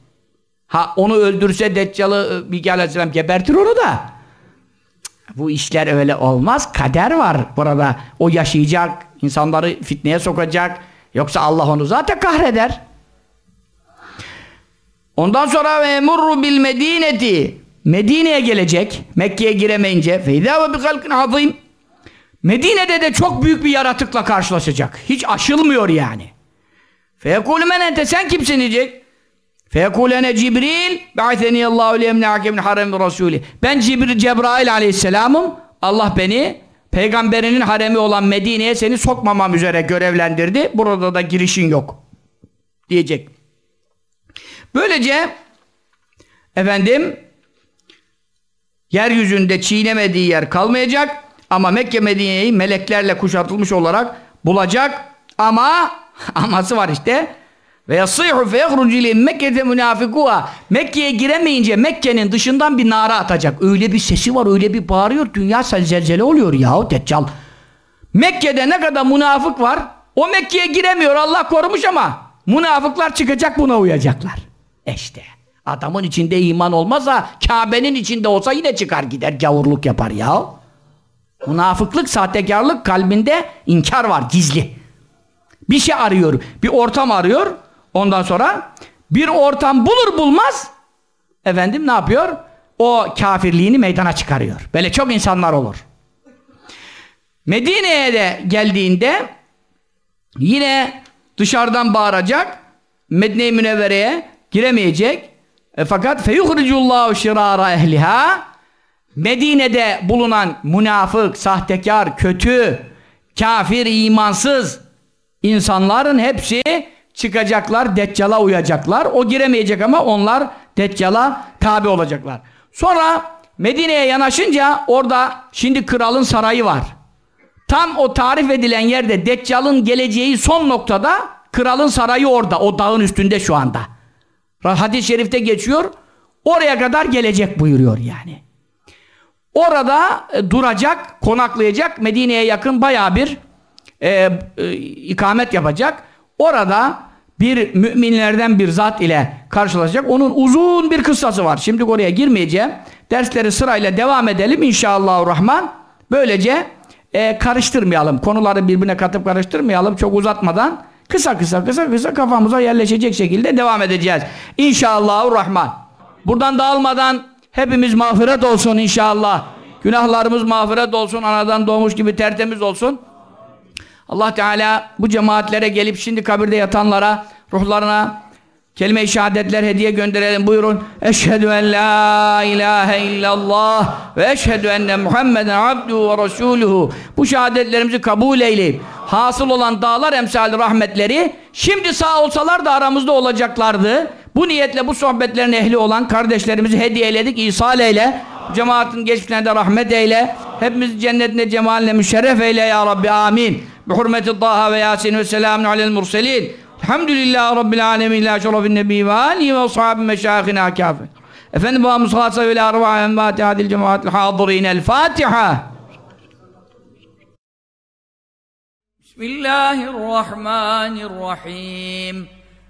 Ha onu öldürse Deccal'ı e, Mikail aleyhisselam gebertir onu da. Bu işler öyle olmaz. Kader var burada. O yaşayacak, insanları fitneye sokacak. Yoksa Allah onu zaten kahreder. Ondan sonra ve murru bil medineti Medine'ye gelecek. Mekke'ye giremeyince feyda ve bi halkin azim. Medine'de de çok büyük bir yaratıkla karşılaşacak. Hiç aşılmıyor yani. Feyekulü men ente sen kimsin diyecek. Feyekulene Cibril ba'atheni Allahu liyemne'ake min harem Rasuli. Ben Cibril Cebrail aleyhisselamım. Allah beni peygamberinin haremi olan Medine'ye seni sokmamam üzere görevlendirdi. Burada da girişin yok. Diyecek. Böylece efendim yeryüzünde çiğnemediği yer kalmayacak ama Mekke Medine'yi meleklerle kuşatılmış olarak bulacak ama (laughs) aması var işte ve yasihu fe yahrucu ile Mekke'de münafikuha Mekke'ye giremeyince Mekke'nin dışından bir nara atacak. Öyle bir sesi var, öyle bir bağırıyor. Dünya zelzele oluyor yahu Deccal. Mekke'de ne kadar münafık var? O Mekke'ye giremiyor. Allah korumuş ama münafıklar çıkacak buna uyacaklar. İşte adamın içinde iman olmazsa Kabe'nin içinde olsa yine çıkar gider gavurluk yapar ya. Münafıklık, sahtekarlık kalbinde inkar var gizli. Bir şey arıyor, bir ortam arıyor. Ondan sonra bir ortam bulur bulmaz efendim ne yapıyor? O kafirliğini meydana çıkarıyor. Böyle çok insanlar olur. Medine'ye de geldiğinde yine dışarıdan bağıracak Medine-i Münevvere'ye giremeyecek. E, fakat feyuhricullahu şirara ehliha Medine'de bulunan münafık, sahtekar, kötü, kafir, imansız insanların hepsi çıkacaklar, Deccal'a uyacaklar. O giremeyecek ama onlar Deccal'a tabi olacaklar. Sonra Medine'ye yanaşınca orada şimdi kralın sarayı var. Tam o tarif edilen yerde Deccal'ın geleceği son noktada kralın sarayı orada. O dağın üstünde şu anda. Hadis-i şerifte geçiyor. Oraya kadar gelecek buyuruyor yani. Orada e, duracak, konaklayacak. Medine'ye yakın baya bir e, e, ikamet yapacak. Orada bir müminlerden bir zat ile karşılaşacak. Onun uzun bir kıssası var. Şimdi oraya girmeyeceğim. Dersleri sırayla devam edelim inşallahurrahman. Böylece e, karıştırmayalım. Konuları birbirine katıp karıştırmayalım. Çok uzatmadan kısa kısa kısa kısa kafamıza yerleşecek şekilde devam edeceğiz. İnşallahurrahman. Buradan dağılmadan hepimiz mağfiret olsun inşallah. Günahlarımız mağfiret olsun. Anadan doğmuş gibi tertemiz olsun. Allah Teala bu cemaatlere gelip şimdi kabirde yatanlara, ruhlarına kelime-i şehadetler hediye gönderelim. Buyurun. Eşhedü en la ilahe illallah ve eşhedü enne Muhammeden abduhu ve resuluhu. Bu şehadetlerimizi kabul eyleyip hasıl olan dağlar emsali rahmetleri şimdi sağ olsalar da aramızda olacaklardı. Bu niyetle bu sohbetlerin ehli olan kardeşlerimizi hediye eyledik. İsal eyle. Cemaatin geçmişlerine rahmet eyle. Hepimizi cennetine cemaline müşerref eyle ya Rabbi. Amin. Bi hurmeti Taha ve Yasin ve selamun alel murselin. Elhamdülillahi Rabbil alemin. La şerefin nebi ve alihi ve ashabi meşâhina kâfir. Efendim babamız hasa ve arva envati hadil cemaatil hadirin el Fatiha. Bismillahirrahmanirrahim.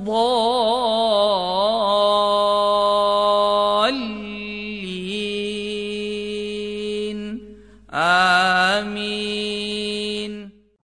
الضالين. آمين.